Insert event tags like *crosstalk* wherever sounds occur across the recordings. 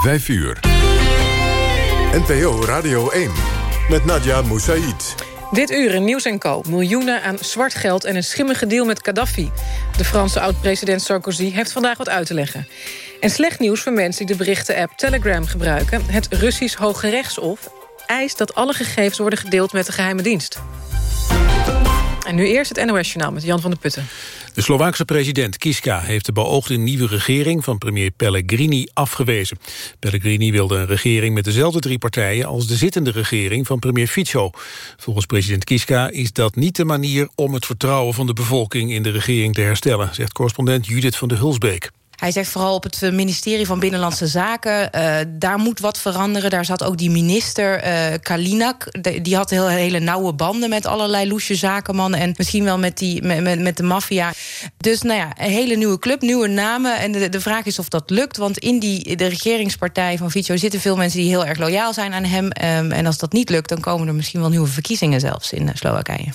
5 uur. NPO Radio 1 met Nadia Moussaïd. Dit uur in Nieuws Co. Miljoenen aan zwart geld en een schimmige deal met Gaddafi. De Franse oud-president Sarkozy heeft vandaag wat uit te leggen. En slecht nieuws voor mensen die de berichten-app Telegram gebruiken. Het Russisch Hoge Rechtshof eist dat alle gegevens worden gedeeld met de geheime dienst. En nu eerst het NOS-journaal met Jan van der Putten. De Slovaakse president Kiska heeft de beoogde nieuwe regering van premier Pellegrini afgewezen. Pellegrini wilde een regering met dezelfde drie partijen als de zittende regering van premier Fico. Volgens president Kiska is dat niet de manier om het vertrouwen van de bevolking in de regering te herstellen, zegt correspondent Judith van de Hulsbeek. Hij zegt vooral op het ministerie van Binnenlandse Zaken... Uh, daar moet wat veranderen. Daar zat ook die minister uh, Kalinak. die had heel, hele nauwe banden met allerlei loesje zakenmannen... en misschien wel met, die, met, met de maffia. Dus nou ja, een hele nieuwe club, nieuwe namen. En de, de vraag is of dat lukt. Want in die, de regeringspartij van Fico zitten veel mensen... die heel erg loyaal zijn aan hem. Um, en als dat niet lukt, dan komen er misschien wel nieuwe verkiezingen zelfs in Slowakije.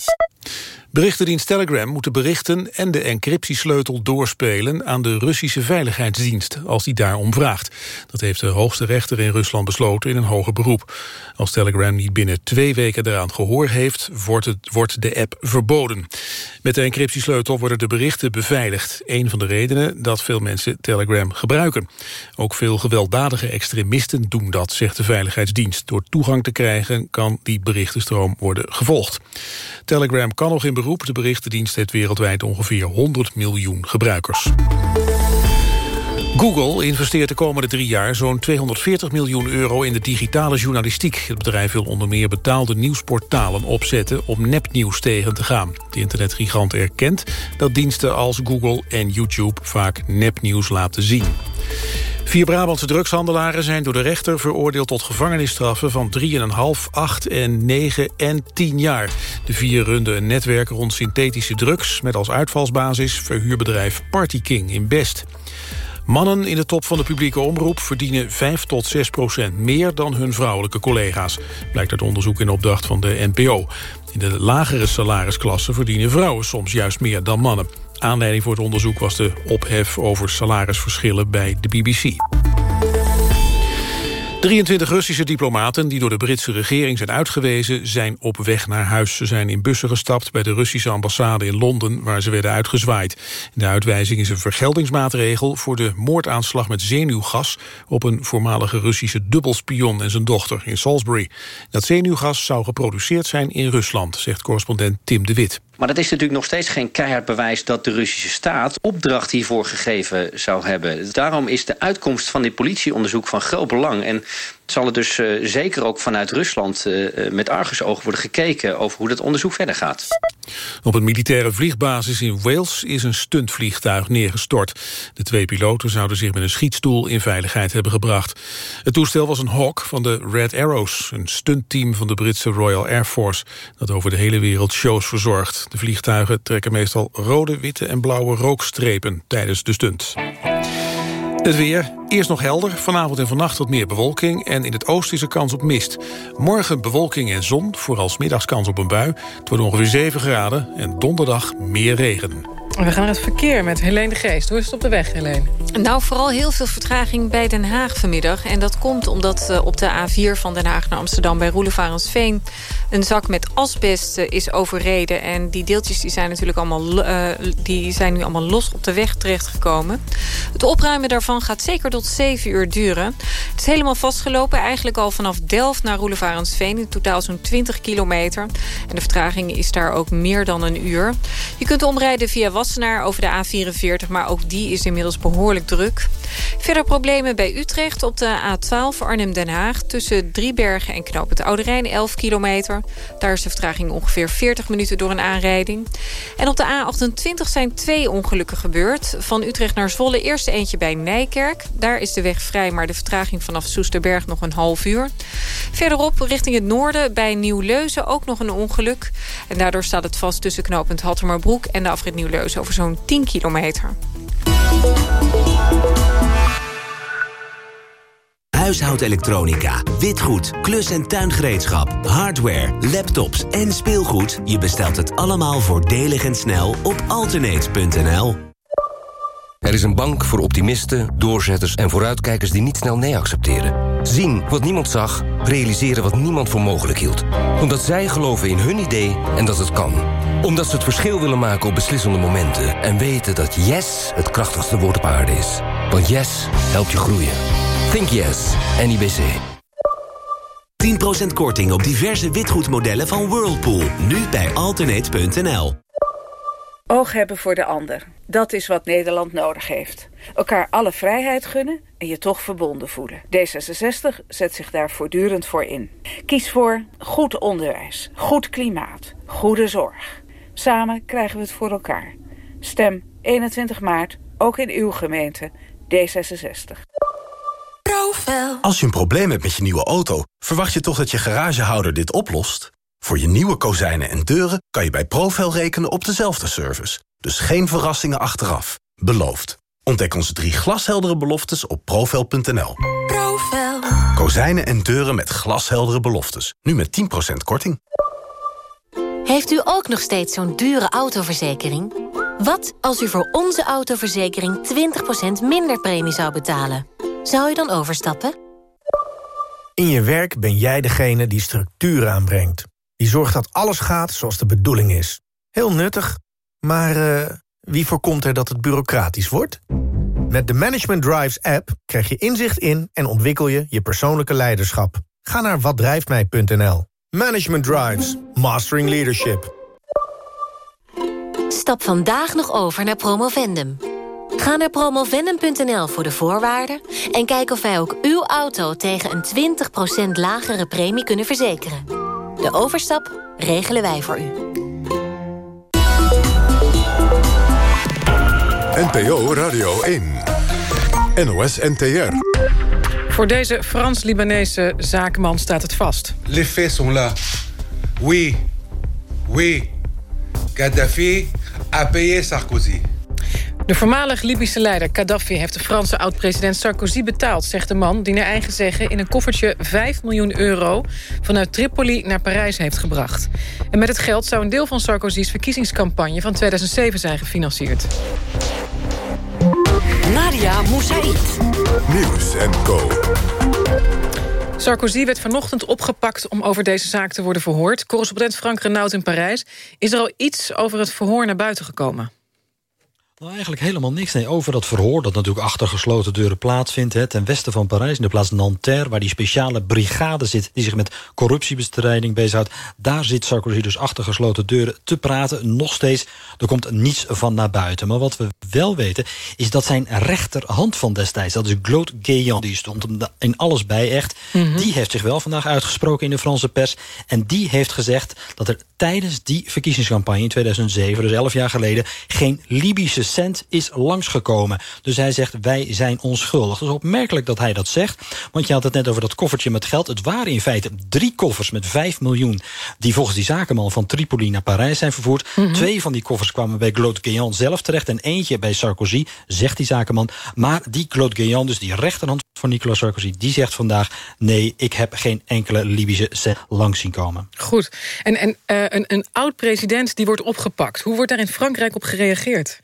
Berichtendienst Telegram moet de berichten en de encryptiesleutel doorspelen aan de Russische Veiligheidsdienst, als die daarom vraagt. Dat heeft de hoogste rechter in Rusland besloten in een hoger beroep. Als Telegram niet binnen twee weken eraan gehoor heeft, wordt, het, wordt de app verboden. Met de encryptiesleutel worden de berichten beveiligd. Een van de redenen dat veel mensen Telegram gebruiken. Ook veel gewelddadige extremisten doen dat, zegt de Veiligheidsdienst. Door toegang te krijgen kan die berichtenstroom worden gevolgd. Telegram kan nog in beroep. De berichtendienst heeft wereldwijd ongeveer 100 miljoen gebruikers. Google investeert de komende drie jaar zo'n 240 miljoen euro in de digitale journalistiek. Het bedrijf wil onder meer betaalde nieuwsportalen opzetten om nepnieuws tegen te gaan. De internetgigant erkent dat diensten als Google en YouTube vaak nepnieuws laten zien. Vier Brabantse drugshandelaren zijn door de rechter veroordeeld tot gevangenisstraffen van 3,5, 8 en 9 en 10 jaar. De vier runden een netwerk rond synthetische drugs met als uitvalsbasis verhuurbedrijf Party King in Best. Mannen in de top van de publieke omroep verdienen 5 tot 6 procent meer dan hun vrouwelijke collega's. Blijkt uit onderzoek in opdracht van de NPO. In de lagere salarisklassen verdienen vrouwen soms juist meer dan mannen. Aanleiding voor het onderzoek was de ophef over salarisverschillen bij de BBC. 23 Russische diplomaten die door de Britse regering zijn uitgewezen... zijn op weg naar huis. Ze zijn in bussen gestapt bij de Russische ambassade in Londen... waar ze werden uitgezwaaid. De uitwijzing is een vergeldingsmaatregel... voor de moordaanslag met zenuwgas... op een voormalige Russische dubbelspion en zijn dochter in Salisbury. Dat zenuwgas zou geproduceerd zijn in Rusland... zegt correspondent Tim de Wit. Maar dat is natuurlijk nog steeds geen keihard bewijs dat de Russische staat opdracht hiervoor gegeven zou hebben. Daarom is de uitkomst van dit politieonderzoek van groot belang. En zal het dus uh, zeker ook vanuit Rusland uh, met argusogen worden gekeken over hoe dat onderzoek verder gaat. Op een militaire vliegbasis in Wales is een stuntvliegtuig neergestort. De twee piloten zouden zich met een schietstoel in veiligheid hebben gebracht. Het toestel was een Hawk van de Red Arrows, een stuntteam van de Britse Royal Air Force, dat over de hele wereld shows verzorgt. De vliegtuigen trekken meestal rode, witte en blauwe rookstrepen tijdens de stunt. Het weer, eerst nog helder, vanavond en vannacht wat meer bewolking... en in het oosten is er kans op mist. Morgen bewolking en zon, vooral middags kans op een bui. Het ongeveer 7 graden en donderdag meer regen. We gaan naar het verkeer met Helene de Geest. Hoe is het op de weg, Helene? Nou, vooral heel veel vertraging bij Den Haag vanmiddag. En dat komt omdat uh, op de A4 van Den Haag naar Amsterdam... bij Roelevarensveen een zak met asbest uh, is overreden. En die deeltjes die zijn natuurlijk allemaal, uh, die zijn nu allemaal los op de weg terechtgekomen. Het opruimen daarvan gaat zeker tot 7 uur duren. Het is helemaal vastgelopen. Eigenlijk al vanaf Delft naar Roelevarensveen. In totaal zo'n 20 kilometer. En de vertraging is daar ook meer dan een uur. Je kunt omrijden via Wassenaar over de A44, maar ook die is inmiddels behoorlijk druk. Verder problemen bij Utrecht op de A12 Arnhem-Den Haag... tussen Driebergen en Knoop het Oude Rijn, 11 kilometer. Daar is de vertraging ongeveer 40 minuten door een aanrijding. En op de A28 zijn twee ongelukken gebeurd. Van Utrecht naar Zwolle eerst eentje bij Nijkerk. Daar is de weg vrij, maar de vertraging vanaf Soesterberg nog een half uur. Verderop richting het noorden bij Nieuw-Leuzen ook nog een ongeluk. En daardoor staat het vast tussen knooppunt Hattemerbroek en de afrit Nieuw-Leuzen over zo'n 10 kilometer. Huishoudelektronica, witgoed, klus- en tuingereedschap, hardware, laptops en speelgoed. Je bestelt het allemaal voordelig en snel op alternate.nl. Er is een bank voor optimisten, doorzetters en vooruitkijkers die niet snel nee accepteren. Zien wat niemand zag, realiseren wat niemand voor mogelijk hield. Omdat zij geloven in hun idee en dat het kan. Omdat ze het verschil willen maken op beslissende momenten. En weten dat yes het krachtigste woord op aarde is. Want yes helpt je groeien. Think yes, NIBC. 10% korting op diverse witgoedmodellen van Whirlpool. Nu bij alternate.nl. Oog hebben voor de ander. Dat is wat Nederland nodig heeft. Elkaar alle vrijheid gunnen en je toch verbonden voelen. D66 zet zich daar voortdurend voor in. Kies voor goed onderwijs, goed klimaat, goede zorg. Samen krijgen we het voor elkaar. Stem 21 maart, ook in uw gemeente, D66. Als je een probleem hebt met je nieuwe auto... verwacht je toch dat je garagehouder dit oplost? Voor je nieuwe kozijnen en deuren kan je bij Profel rekenen op dezelfde service. Dus geen verrassingen achteraf. Beloofd. Ontdek onze drie glasheldere beloftes op profel.nl. Profel. Kozijnen en deuren met glasheldere beloftes. Nu met 10% korting. Heeft u ook nog steeds zo'n dure autoverzekering? Wat als u voor onze autoverzekering 20% minder premie zou betalen? Zou u dan overstappen? In je werk ben jij degene die structuur aanbrengt. Die zorgt dat alles gaat zoals de bedoeling is. Heel nuttig, maar uh, wie voorkomt er dat het bureaucratisch wordt? Met de Management Drives app krijg je inzicht in en ontwikkel je je persoonlijke leiderschap. Ga naar watdrijftmij.nl. Management Drives. Mastering Leadership. Stap vandaag nog over naar Promovendum. Ga naar promovendum.nl voor de voorwaarden... en kijk of wij ook uw auto tegen een 20% lagere premie kunnen verzekeren. De overstap regelen wij voor u. NPO Radio 1. NOS NTR. Voor deze Frans-Libanese zakenman staat het vast. Les faits sont là. Oui. Oui. Gaddafi a payé Sarkozy. De voormalig Libische leider Gaddafi heeft de Franse oud-president Sarkozy betaald... zegt de man die naar eigen zeggen in een koffertje 5 miljoen euro... vanuit Tripoli naar Parijs heeft gebracht. En met het geld zou een deel van Sarkozy's verkiezingscampagne... van 2007 zijn gefinancierd. Nadia Moussaïd. Nieuws en Co. Sarkozy werd vanochtend opgepakt om over deze zaak te worden verhoord. Correspondent Frank Renaud in Parijs. Is er al iets over het verhoor naar buiten gekomen? Nou, eigenlijk helemaal niks. Nee, over dat verhoor dat natuurlijk achter gesloten deuren plaatsvindt... Hè, ten westen van Parijs, in de plaats Nanterre... waar die speciale brigade zit die zich met corruptiebestrijding bezighoudt. Daar zit Sarkozy dus achter gesloten deuren te praten. Nog steeds, er komt niets van naar buiten. Maar wat we wel weten, is dat zijn rechterhand van destijds... dat is Claude Guéant, die stond in alles bij echt... Mhm. die heeft zich wel vandaag uitgesproken in de Franse pers... en die heeft gezegd dat er tijdens die verkiezingscampagne in 2007... dus elf jaar geleden, geen Libische cent is langsgekomen. Dus hij zegt, wij zijn onschuldig. Het is opmerkelijk dat hij dat zegt. Want je had het net over dat koffertje met geld. Het waren in feite drie koffers met 5 miljoen... die volgens die zakenman van Tripoli naar Parijs zijn vervoerd. Twee van die koffers kwamen bij Claude Guéant zelf terecht... en eentje bij Sarkozy, zegt die zakenman. Maar die Claude Guéant, dus die rechterhand van Nicolas Sarkozy... die zegt vandaag, nee, ik heb geen enkele Libische cent langs zien komen. Goed. En, en uh, een, een oud-president die wordt opgepakt. Hoe wordt daar in Frankrijk op gereageerd?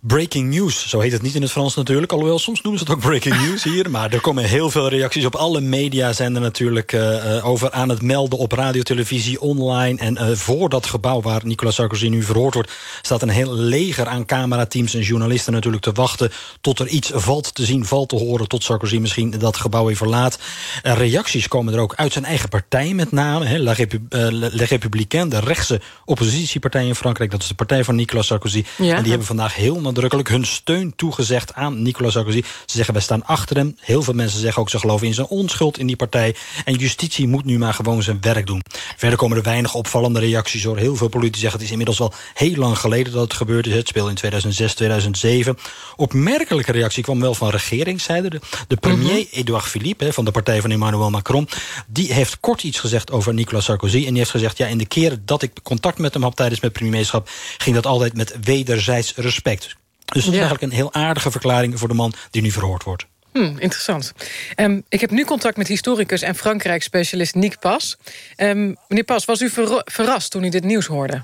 Breaking news, zo heet het niet in het Frans natuurlijk. Alhoewel, soms noemen ze het ook breaking *laughs* news hier. Maar er komen heel veel reacties op. Alle media zijn er natuurlijk uh, over aan het melden op radio, televisie, online. En uh, voor dat gebouw waar Nicolas Sarkozy nu verhoord wordt... staat een heel leger aan camerateams en journalisten natuurlijk te wachten... tot er iets valt te zien, valt te horen... tot Sarkozy misschien dat gebouw weer verlaat. Uh, reacties komen er ook uit zijn eigen partij met name. Hè, La, Repu de rechtse oppositiepartij in Frankrijk. Dat is de partij van Nicolas Sarkozy. Ja. En die hebben vandaag heel nadrukkelijk hun steun toegezegd aan Nicolas Sarkozy. Ze zeggen, wij staan achter hem. Heel veel mensen zeggen ook, ze geloven in zijn onschuld in die partij. En justitie moet nu maar gewoon zijn werk doen. Verder komen er weinig opvallende reacties hoor. Heel veel politici zeggen, het is inmiddels wel heel lang geleden dat het gebeurd is. Het speelde in 2006, 2007. Opmerkelijke reactie kwam wel van regeringszijde. De, de premier mm -hmm. Edouard Philippe van de partij van Emmanuel Macron... die heeft kort iets gezegd over Nicolas Sarkozy. En die heeft gezegd, ja, in de keren dat ik contact met hem had tijdens mijn premierschap... ging dat altijd met wederzijds respect. Dus het is ja. eigenlijk een heel aardige verklaring voor de man die nu verhoord wordt. Hmm, interessant. Um, ik heb nu contact met historicus en Frankrijk-specialist Nick Pas. Um, meneer Pas, was u ver verrast toen u dit nieuws hoorde?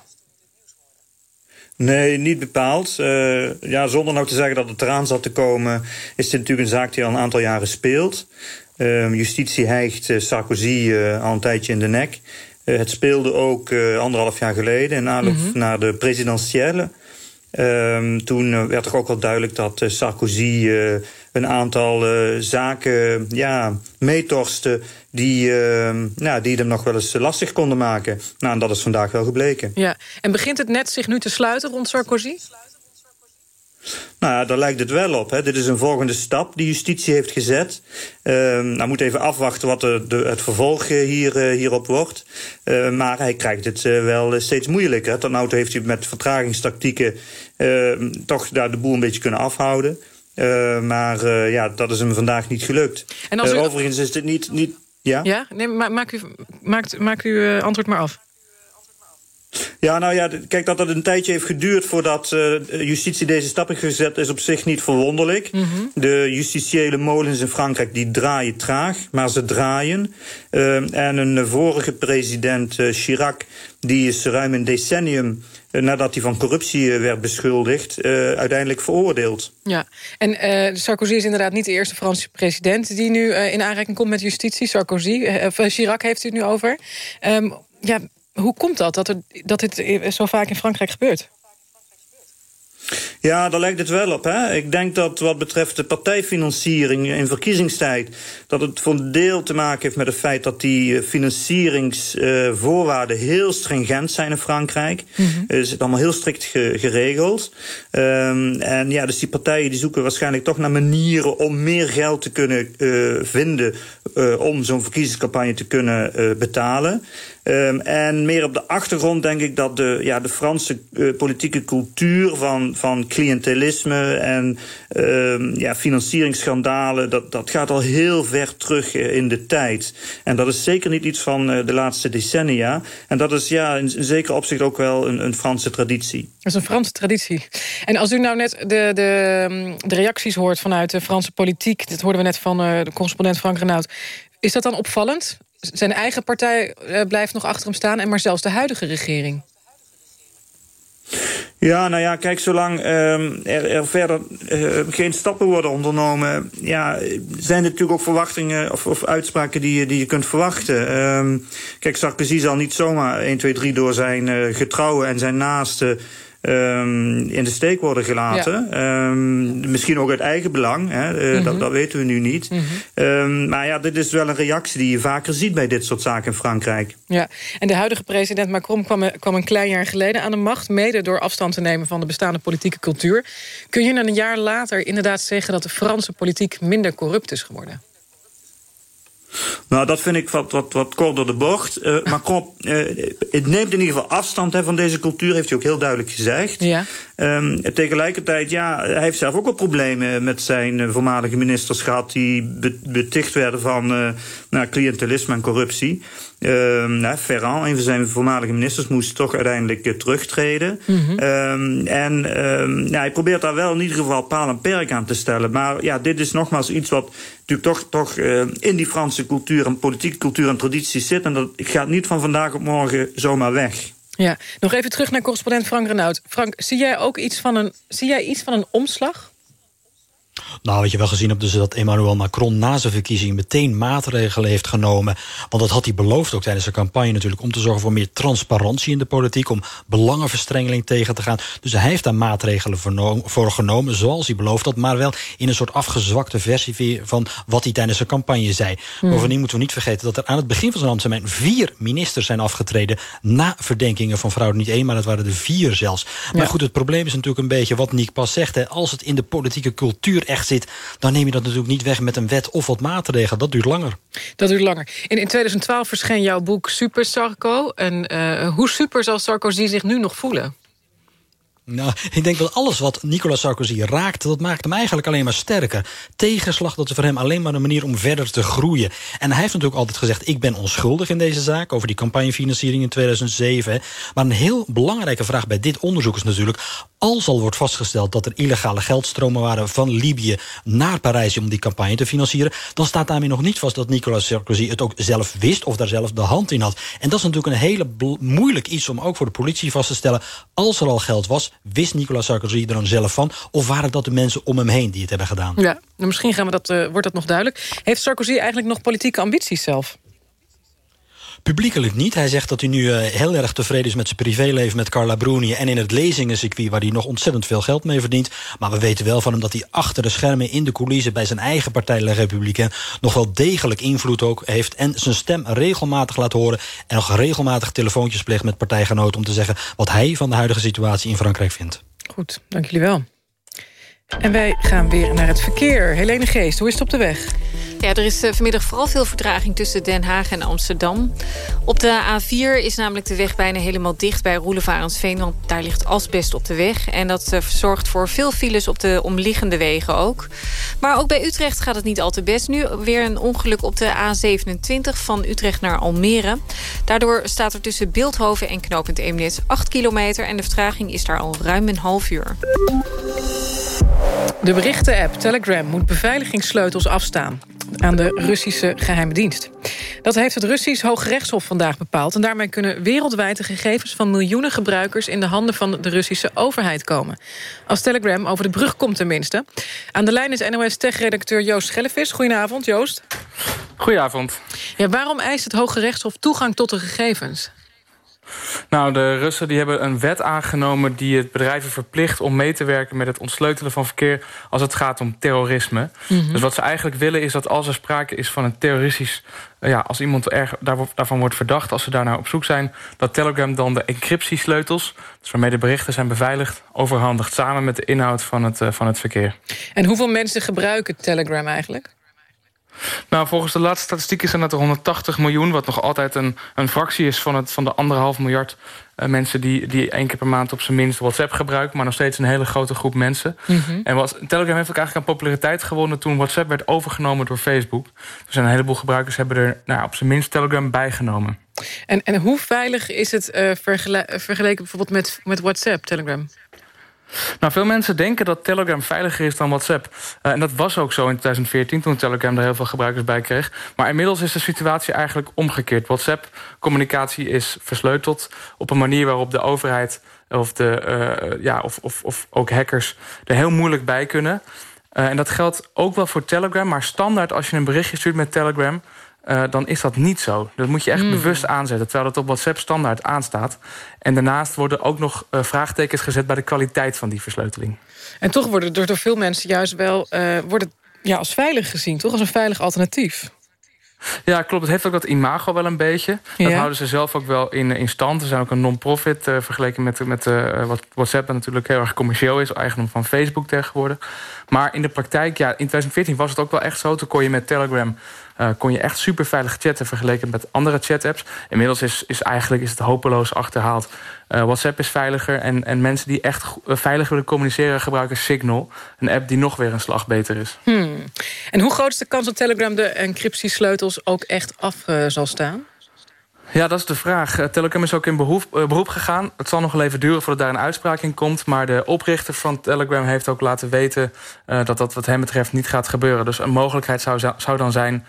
Nee, niet bepaald. Uh, ja, zonder nou te zeggen dat het eraan zat te komen... is dit natuurlijk een zaak die al een aantal jaren speelt. Uh, justitie hijgt Sarkozy uh, al een tijdje in de nek. het speelde ook anderhalf jaar geleden... in aanloop mm -hmm. naar de presidentiële. Ehm, toen werd toch ook wel duidelijk dat Sarkozy een aantal zaken ja, meetorste die, nou, die hem nog wel eens lastig konden maken. Nou, en dat is vandaag wel gebleken. Ja. En begint het net zich nu te sluiten rond Sarkozy? Nou ja, daar lijkt het wel op. Hè. Dit is een volgende stap die justitie heeft gezet. Uh, nou moet even afwachten wat de, de, het vervolg hier, uh, hierop wordt. Uh, maar hij krijgt het uh, wel steeds moeilijker. Tot nu toe heeft hij met vertragingstactieken ehm, toch daar de boel een beetje kunnen afhouden. maar ja, dat is hem vandaag niet gelukt. En als u... overigens is dit niet, niet ja? Ja? Nee, ma maak, u, maakt, maak uw antwoord maar af. Ja, nou ja, kijk, dat het een tijdje heeft geduurd voordat uh, justitie deze stap heeft gezet, is op zich niet verwonderlijk. Mm -hmm. De justitiële molens in Frankrijk die draaien traag, maar ze draaien. Uh, en een vorige president, uh, Chirac, die is ruim een decennium nadat hij van corruptie werd beschuldigd, uiteindelijk veroordeeld. Ja, en Sarkozy is inderdaad niet de eerste Franse president die nu in aanraking komt met justitie. Sarkozy, Chirac heeft u het nu over. Um, ja, hoe komt dat, dat, er, dat dit zo vaak in Frankrijk gebeurt? Ja, daar lijkt het wel op. Hè? Ik denk dat wat betreft de partijfinanciering in verkiezingstijd... dat het voor een deel te maken heeft met het feit dat die eh, financieringsvoorwaarden... heel stringent zijn in Frankrijk. Mm -hmm. Het is allemaal heel strikt geregeld. Um, en ja, dus die partijen die zoeken waarschijnlijk toch naar manieren... om meer geld te kunnen uh, vinden uh, om zo'n verkiezingscampagne te kunnen betalen. Um, en meer op de achtergrond denk ik dat de, ja, de Franse uh, politieke cultuur van, van cliëntelisme en uh, ja, financieringsschandalen, dat, dat gaat al heel ver terug uh, in de tijd. En dat is zeker niet iets van uh, de laatste decennia. En dat is ja, in, in zeker opzicht ook wel een, een Franse traditie. Dat is een Franse traditie. En als u nou net de, de, de reacties hoort vanuit de Franse politiek, dat hoorden we net van de correspondent Frank Renaud. Is dat dan opvallend? Zijn eigen partij blijft nog achter hem staan... en maar zelfs de huidige regering. Ja, nou ja, kijk, zolang uh, er, er, verder uh, geen stappen worden ondernomen... Ja, zijn er natuurlijk ook verwachtingen of, of uitspraken die, die je kunt verwachten. Uh, kijk, Sarkozy zal niet zomaar 1, 2, 3 door zijn uh, getrouwen en zijn naasten... Um, in de steek worden gelaten. Ja. Um, misschien ook uit eigen belang, hè? Uh, mm -hmm. dat, dat, weten we nu niet. Mm -hmm. um, maar ja, dit is wel een reactie die je vaker ziet bij dit soort zaken in Frankrijk. Ja, en de huidige president Macron kwam, kwam een klein jaar geleden aan de macht... mede door afstand te nemen van de bestaande politieke cultuur. Kun je dan een jaar later inderdaad zeggen... dat de Franse politiek minder corrupt is geworden? Nou, dat vind ik wat, wat, wat kort door de bocht. Uh, Macron uh, het neemt in ieder geval afstand hè, van deze cultuur, heeft hij ook heel duidelijk gezegd. Ja. Um, tegelijkertijd, ja, hij heeft zelf ook wel problemen met zijn uh, voormalige ministers gehad... die be beticht werden van uh, nou, cliëntelisme en corruptie. Uh, nou, Ferrand, een van zijn voormalige ministers, moest toch uiteindelijk terugtreden. Mm -hmm. um, en um, ja, hij probeert daar wel in ieder geval paal en perk aan te stellen. Maar ja, dit is nogmaals iets wat natuurlijk toch, toch uh, in die Franse cultuur en politieke cultuur en tradities zit. En dat gaat niet van vandaag op morgen zomaar weg. Ja, nog even terug naar correspondent Frank Renaud. Frank, zie jij ook iets van een, zie jij iets van een omslag? Nou, wat je wel gezien hebt, dus dat Emmanuel Macron na zijn verkiezing meteen maatregelen heeft genomen. Want dat had hij beloofd ook tijdens de campagne natuurlijk, om te zorgen voor meer transparantie in de politiek, om belangenverstrengeling tegen te gaan. Dus hij heeft daar maatregelen voor genomen, zoals hij beloofd had, maar wel in een soort afgezwakte versie van wat hij tijdens de campagne zei. Hmm. Bovendien moeten we niet vergeten dat er aan het begin van zijn ambtstermijn vier ministers zijn afgetreden na verdenkingen van fraude. Niet één, maar het waren er vier zelfs. Maar goed, het probleem is natuurlijk een beetje wat Nick pas zegt. Hè, als het in de politieke cultuur echt zit... dan neem je dat natuurlijk niet weg met een wet of wat maatregelen. Dat duurt langer. Dat duurt langer. In, in 2012 verscheen jouw boek Super Sarko. En uh, hoe super zal Sarkozy zich nu nog voelen? Nou, ik denk dat alles wat Nicolas Sarkozy raakt... dat maakt hem eigenlijk alleen maar sterker. Tegenslag, dat is voor hem alleen maar een manier om verder te groeien. En hij heeft natuurlijk altijd gezegd... ik ben onschuldig in deze zaak, over die campagnefinanciering in 2007. Maar een heel belangrijke vraag bij dit onderzoek is natuurlijk als al wordt vastgesteld dat er illegale geldstromen waren van Libië naar Parijs om die campagne te financieren, dan staat daarmee nog niet vast dat Nicolas Sarkozy het ook zelf wist of daar zelf de hand in had. En dat is natuurlijk een hele moeilijk iets om ook voor de politie vast te stellen. Als er al geld was, wist Nicolas Sarkozy er dan zelf van? Of waren dat de mensen om hem heen die het hebben gedaan? Ja, misschien gaan we dat, uh, wordt dat nog duidelijk. Heeft Sarkozy eigenlijk nog politieke ambities zelf? Publiekelijk niet. Hij zegt dat hij nu uh, heel erg tevreden is met zijn privéleven met Carla Bruni... en in het lezingencircuit waar hij nog ontzettend veel geld mee verdient. Maar we weten wel van hem dat hij achter de schermen in de coulissen... bij zijn eigen partij De Republikein nog wel degelijk invloed ook heeft... en zijn stem regelmatig laat horen... en nog regelmatig telefoontjes pleegt met partijgenoten... om te zeggen wat hij van de huidige situatie in Frankrijk vindt. Goed, dank jullie wel. En wij gaan weer naar het verkeer. Helene Geest, hoe is het op de weg? Ja, er is eh, vanmiddag vooral veel vertraging tussen Den Haag en Amsterdam. Op de A4 is namelijk de weg bijna helemaal dicht bij Roelevarensveen... want daar ligt asbest op de weg. En dat eh, zorgt voor veel files op de omliggende wegen ook. Maar ook bij Utrecht gaat het niet al te best. Nu weer een ongeluk op de A27 van Utrecht naar Almere. Daardoor staat er tussen Beeldhoven en knooppunt Eemnes 8 kilometer... en de vertraging is daar al ruim een half uur. De berichten-app Telegram moet beveiligingssleutels afstaan aan de Russische geheime dienst. Dat heeft het Russisch Hoge Rechtshof vandaag bepaald... en daarmee kunnen wereldwijd de gegevens van miljoenen gebruikers... in de handen van de Russische overheid komen. Als Telegram over de brug komt tenminste. Aan de lijn is NOS-tech-redacteur Joost Schellevis. Goedenavond, Joost. Goedenavond. Ja, waarom eist het Hoge Rechtshof toegang tot de gegevens? Nou, de Russen die hebben een wet aangenomen die het bedrijven verplicht om mee te werken met het ontsleutelen van verkeer als het gaat om terrorisme. Mhm. Dus wat ze eigenlijk willen is dat als er sprake is van een terroristisch, eh, ja, als iemand erg, daarvan wordt verdacht, als ze daar naar op zoek zijn, dat Telegram dan de encryptiesleutels, dus waarmee de berichten zijn beveiligd, overhandigt samen met de inhoud van het, uh, van het verkeer. En hoeveel mensen gebruiken Telegram eigenlijk? Nou, volgens de laatste statistieken zijn het er 180 miljoen... wat nog altijd een, een fractie is van, het, van de anderhalf miljard uh, mensen... Die, die één keer per maand op zijn minst WhatsApp gebruiken... maar nog steeds een hele grote groep mensen. Mhm. En wat, Telegram heeft ook eigenlijk aan populariteit gewonnen... toen WhatsApp werd overgenomen door Facebook. Zijn een heleboel gebruikers hebben er nou, op zijn minst Telegram bijgenomen. En, en hoe veilig is het uh, vergeleken bijvoorbeeld met, met WhatsApp, Telegram? Nou, veel mensen denken dat Telegram veiliger is dan WhatsApp. Uh, en dat was ook zo in 2014, toen Telegram er heel veel gebruikers bij kreeg. Maar inmiddels is de situatie eigenlijk omgekeerd. WhatsApp-communicatie is versleuteld op een manier waarop de overheid... of, de, uh, ja, of, of, of ook hackers er heel moeilijk bij kunnen... En dat geldt ook wel voor Telegram, maar standaard als je een berichtje stuurt met Telegram... Uh, dan is dat niet zo. Dat moet je echt hmm. bewust aanzetten, terwijl dat op WhatsApp standaard aanstaat. En daarnaast worden ook nog uh, vraagtekens gezet bij de kwaliteit van die versleuteling. En toch worden er door veel mensen juist wel uh, wordt ja, als veilig gezien, toch als een veilig alternatief. Ja, klopt. Het heeft ook dat imago wel een beetje. Dat houden ze zelf ook wel in, in stand. Ze zijn ook een non-profit uh, vergeleken met, met uh, wat WhatsApp... natuurlijk heel erg commercieel is, eigendom van Facebook tegenwoordig. Maar in de praktijk, ja, in 2014 was het ook wel echt zo. Toen kon je met Telegram uh, kon je echt super veilig chatten vergeleken met andere chat-apps. Inmiddels is, is eigenlijk is het hopeloos achterhaald. Uh, WhatsApp is veiliger en, en mensen die echt veilig willen communiceren... gebruiken Signal, een app die nog weer een slag beter is. Hmm. En hoe groot is de kans dat Telegram de encryptiesleutels ook echt af zal staan? Ja, dat is de vraag. Eh, Telegram is ook in beroep, uh, beroep gegaan. Het zal nog wel even duren voordat daar een uitspraak in komt. Maar de oprichter van Telegram heeft ook laten weten... Uh, dat dat wat hem betreft niet gaat gebeuren. Dus een mogelijkheid zou, zou dan zijn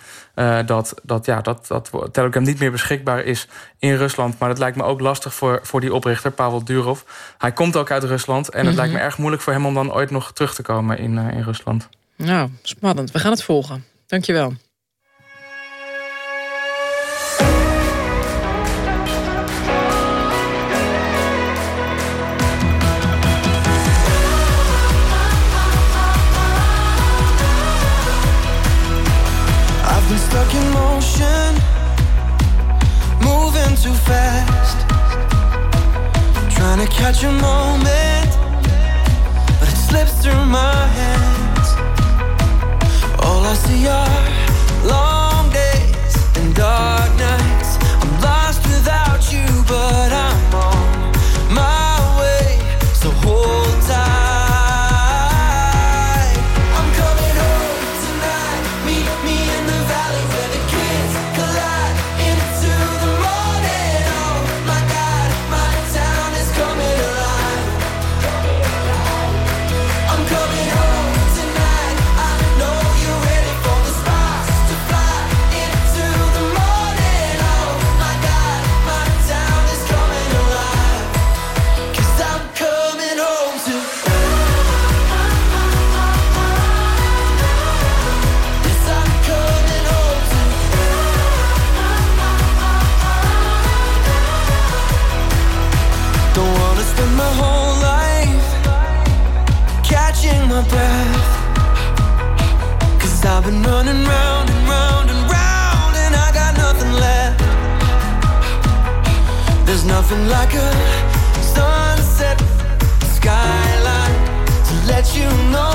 dat, dat, ja, dat, dat Telegram niet meer beschikbaar is in Rusland. Maar dat lijkt me ook lastig voor, voor die oprichter, Pavel Durov. Hij komt ook uit Rusland. En het mhm. lijkt me erg moeilijk voor hem om dan ooit nog terug te komen in, in Rusland. Nou, spannend. We gaan het volgen. Dankjewel. Fast. Trying to catch a moment But it slips through my hands. All I see are long Like a sunset skyline to let you know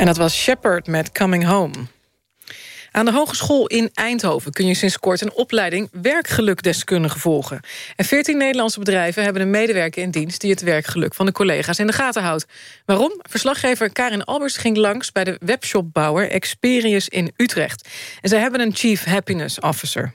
En dat was Shepard met Coming Home. Aan de Hogeschool in Eindhoven kun je sinds kort een opleiding werkgelukdeskundige volgen. En 14 Nederlandse bedrijven hebben een medewerker in dienst die het werkgeluk van de collega's in de gaten houdt. Waarom? Verslaggever Karin Albers ging langs bij de webshopbouwer Experius in Utrecht. En zij hebben een Chief Happiness Officer.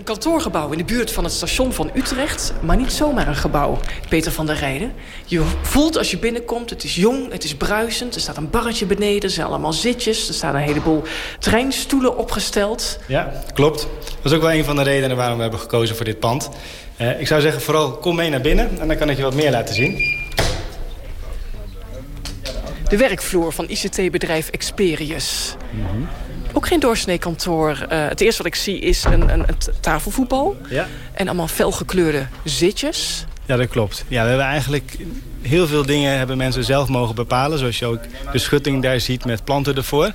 Een kantoorgebouw in de buurt van het station van Utrecht, maar niet zomaar een gebouw. Peter van der Rijden. Je voelt als je binnenkomt, het is jong, het is bruisend. Er staat een barretje beneden, er zijn allemaal zitjes. Er staan een heleboel treinstoelen opgesteld. Ja, klopt. Dat is ook wel een van de redenen waarom we hebben gekozen voor dit pand. Eh, ik zou zeggen, vooral kom mee naar binnen en dan kan ik je wat meer laten zien. De werkvloer van ICT-bedrijf Experius. Ook geen doorsnee kantoor. Eh, het eerste wat ik zie is een, een, een tafelvoetbal. Ja. En allemaal felgekleurde zitjes. Ja, dat klopt. Ja, we hebben eigenlijk heel veel dingen hebben mensen zelf mogen bepalen. Zoals je ook de schutting daar ziet met planten ervoor.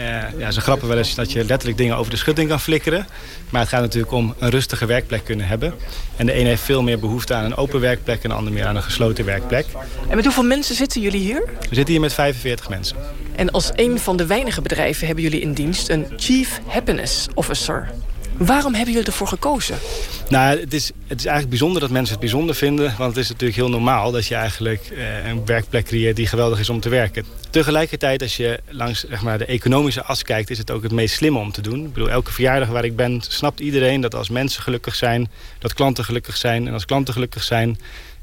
Eh, ja, ze grappen wel eens dat je letterlijk dingen over de schutting kan flikkeren. Maar het gaat natuurlijk om een rustige werkplek kunnen hebben. En de een heeft veel meer behoefte aan een open werkplek... en de ander meer aan een gesloten werkplek. En met hoeveel mensen zitten jullie hier? We zitten hier met 45 mensen. En als een van de weinige bedrijven hebben jullie in dienst een Chief Happiness Officer. Waarom hebben jullie ervoor gekozen? Nou, het is, het is eigenlijk bijzonder dat mensen het bijzonder vinden. Want het is natuurlijk heel normaal dat je eigenlijk eh, een werkplek creëert die geweldig is om te werken. Tegelijkertijd, als je langs zeg maar, de economische as kijkt, is het ook het meest slimme om te doen. Ik bedoel, elke verjaardag waar ik ben, snapt iedereen dat als mensen gelukkig zijn, dat klanten gelukkig zijn. En als klanten gelukkig zijn,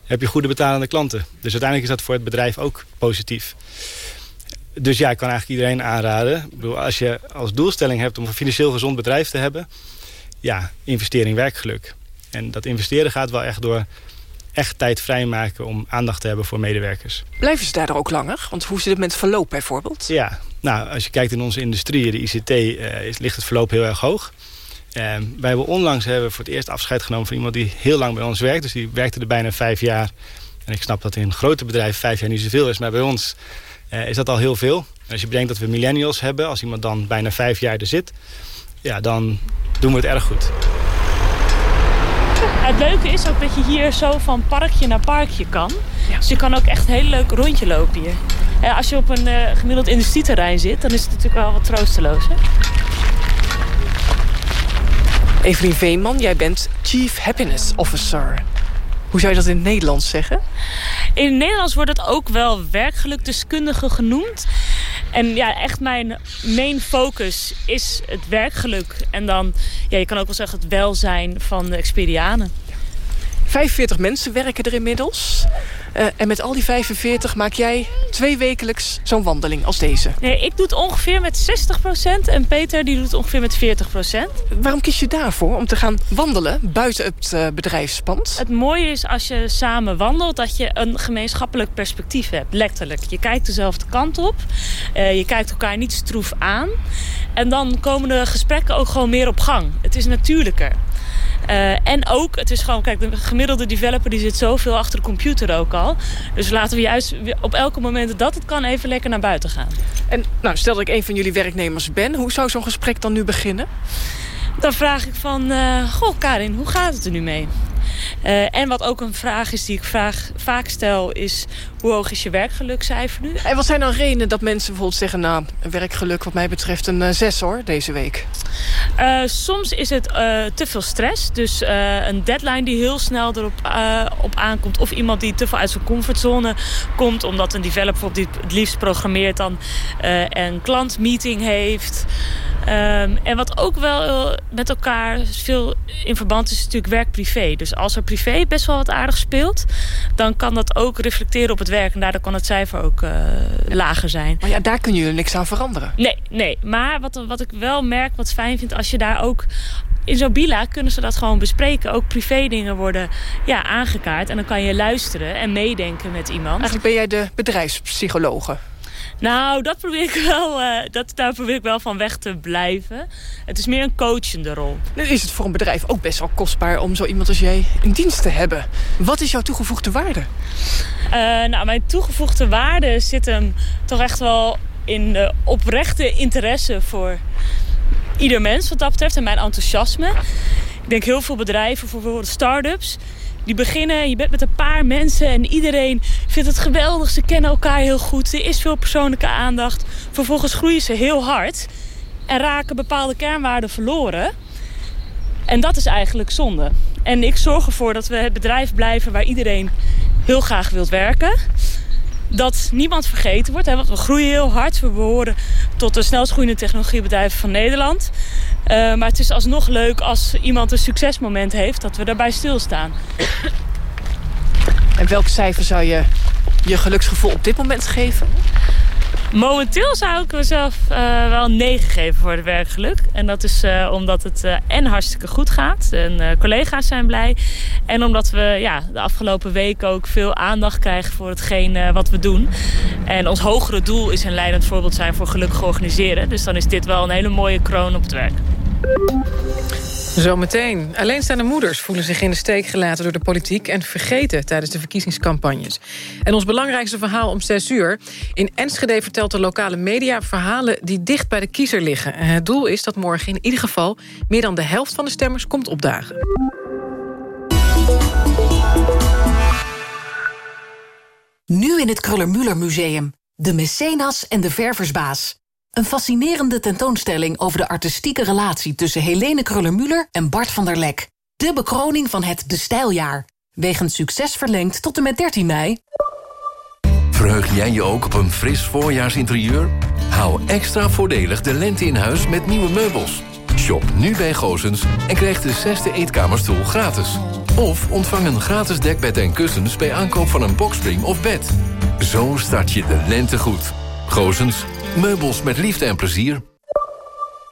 heb je goede betalende klanten. Dus uiteindelijk is dat voor het bedrijf ook positief. Dus ja, ik kan eigenlijk iedereen aanraden. Ik bedoel, als je als doelstelling hebt om een financieel gezond bedrijf te hebben... ja, investering werkgeluk. En dat investeren gaat wel echt door echt tijd vrijmaken om aandacht te hebben voor medewerkers. Blijven ze daar ook langer? Want hoe zit het met het verloop bijvoorbeeld? Ja, nou, als je kijkt in onze industrie, de ICT, eh, is, ligt het verloop heel erg hoog. Eh, wij hebben onlangs hebben we voor het eerst afscheid genomen van iemand die heel lang bij ons werkt. Dus die werkte er bijna vijf jaar. En ik snap dat in grote bedrijven vijf jaar niet zoveel is, maar bij ons eh, is dat al heel veel. En als je bedenkt dat we millennials hebben, als iemand dan bijna vijf jaar er zit, ja, dan doen we het erg goed. Het leuke is ook dat je hier zo van parkje naar parkje kan. Dus je kan ook echt een heel leuk rondje lopen hier. En als je op een eh, gemiddeld industrieterrein zit, dan is het natuurlijk wel wat troosteloos. Hè? Evelien Veenman, jij bent Chief Happiness Officer. Hoe zou je dat in het Nederlands zeggen? In het Nederlands wordt het ook wel werkgelukdeskundige genoemd. En ja, echt mijn main focus is het werkgeluk. En dan, ja, je kan ook wel zeggen het welzijn van de Experianen. 45 mensen werken er inmiddels. Uh, en met al die 45 maak jij twee wekelijks zo'n wandeling als deze. Nee, ik doe het ongeveer met 60% en Peter die doet het ongeveer met 40%. Waarom kies je daarvoor om te gaan wandelen buiten het uh, bedrijfspand? Het mooie is als je samen wandelt dat je een gemeenschappelijk perspectief hebt, letterlijk. Je kijkt dezelfde kant op, uh, je kijkt elkaar niet stroef aan. En dan komen de gesprekken ook gewoon meer op gang. Het is natuurlijker. Uh, en ook, het is gewoon, kijk, de gemiddelde developer die zit zoveel achter de computer ook al. Dus laten we juist op elke moment dat het kan even lekker naar buiten gaan. En nou, stel dat ik een van jullie werknemers ben, hoe zou zo'n gesprek dan nu beginnen? Dan vraag ik van, uh, goh Karin, hoe gaat het er nu mee? Uh, en wat ook een vraag is die ik vraag, vaak stel is... hoe hoog is je werkgelukcijfer nu? En wat zijn dan redenen dat mensen bijvoorbeeld zeggen... nou, werkgeluk wat mij betreft een 6 uh, hoor, deze week? Uh, soms is het te veel stress. Dus een deadline die heel snel erop op aankomt. Of iemand die te veel uit zijn comfortzone komt... omdat een developer die het liefst programmeert dan een klantmeeting heeft... Um, en wat ook wel met elkaar veel in verband is, is natuurlijk werk-privé. Dus als er privé best wel wat aardig speelt... dan kan dat ook reflecteren op het werk. En daardoor kan het cijfer ook uh, lager zijn. Maar ja, daar kun je niks aan veranderen. Nee, nee. Maar wat, wat ik wel merk, wat fijn vind... als je daar ook in zo'n bila kunnen ze dat gewoon bespreken. Ook privé dingen worden ja, aangekaart. En dan kan je luisteren en meedenken met iemand. Eigenlijk ben jij de bedrijfspsychologe. Nou, dat probeer ik wel, uh, dat, daar probeer ik wel van weg te blijven. Het is meer een coachende rol. Nu is het voor een bedrijf ook best wel kostbaar om zo iemand als jij in dienst te hebben. Wat is jouw toegevoegde waarde? Uh, nou, mijn toegevoegde waarde zit hem toch echt wel in de oprechte interesse voor ieder mens wat dat betreft. En mijn enthousiasme. Ik denk heel veel bedrijven, voor bijvoorbeeld start-ups die beginnen, je bent met een paar mensen en iedereen vindt het geweldig. Ze kennen elkaar heel goed, er is veel persoonlijke aandacht. Vervolgens groeien ze heel hard en raken bepaalde kernwaarden verloren. En dat is eigenlijk zonde. En ik zorg ervoor dat we het bedrijf blijven waar iedereen heel graag wil werken. Dat niemand vergeten wordt, hè, want we groeien heel hard. We behoren tot de snelst groeiende technologiebedrijven van Nederland. Uh, maar het is alsnog leuk als iemand een succesmoment heeft... dat we daarbij stilstaan. En welk cijfer zou je je geluksgevoel op dit moment geven? Momenteel zou ik mezelf uh, wel 9 geven voor het werkgeluk. En dat is uh, omdat het uh, en hartstikke goed gaat. En collega's zijn blij. En omdat we ja, de afgelopen weken ook veel aandacht krijgen voor hetgeen wat we doen. En ons hogere doel is een leidend voorbeeld zijn voor gelukkig organiseren. Dus dan is dit wel een hele mooie kroon op het werk. Zometeen. Alleenstaande moeders voelen zich in de steek gelaten door de politiek... en vergeten tijdens de verkiezingscampagnes. En ons belangrijkste verhaal om 6 uur. In Enschede vertelt de lokale media verhalen die dicht bij de kiezer liggen. En het doel is dat morgen in ieder geval... meer dan de helft van de stemmers komt opdagen. Nu in het Kruller-Müller Museum. De Mecenas en de Verversbaas. Een fascinerende tentoonstelling over de artistieke relatie... tussen Helene Kruller-Müller en Bart van der Lek. De bekroning van het De Stijljaar. Wegens succes verlengd tot en met 13 mei. Verheug jij je ook op een fris voorjaarsinterieur? Hou extra voordelig de lente in huis met nieuwe meubels. Shop nu bij Gozens en krijg de zesde eetkamerstoel gratis. Of ontvang een gratis dekbed en kussens bij aankoop van een boxspring of bed. Zo start je de lente goed. Gozens, meubels met liefde en plezier.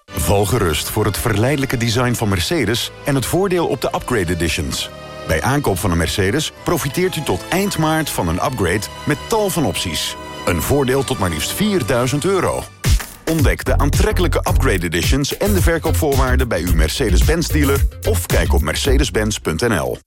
Val gerust voor het verleidelijke design van Mercedes... en het voordeel op de upgrade editions. Bij aankoop van een Mercedes profiteert u tot eind maart van een upgrade... met tal van opties. Een voordeel tot maar liefst 4000 euro. Ontdek de aantrekkelijke upgrade editions en de verkoopvoorwaarden... bij uw Mercedes-Benz dealer of kijk op mercedes-benz.nl.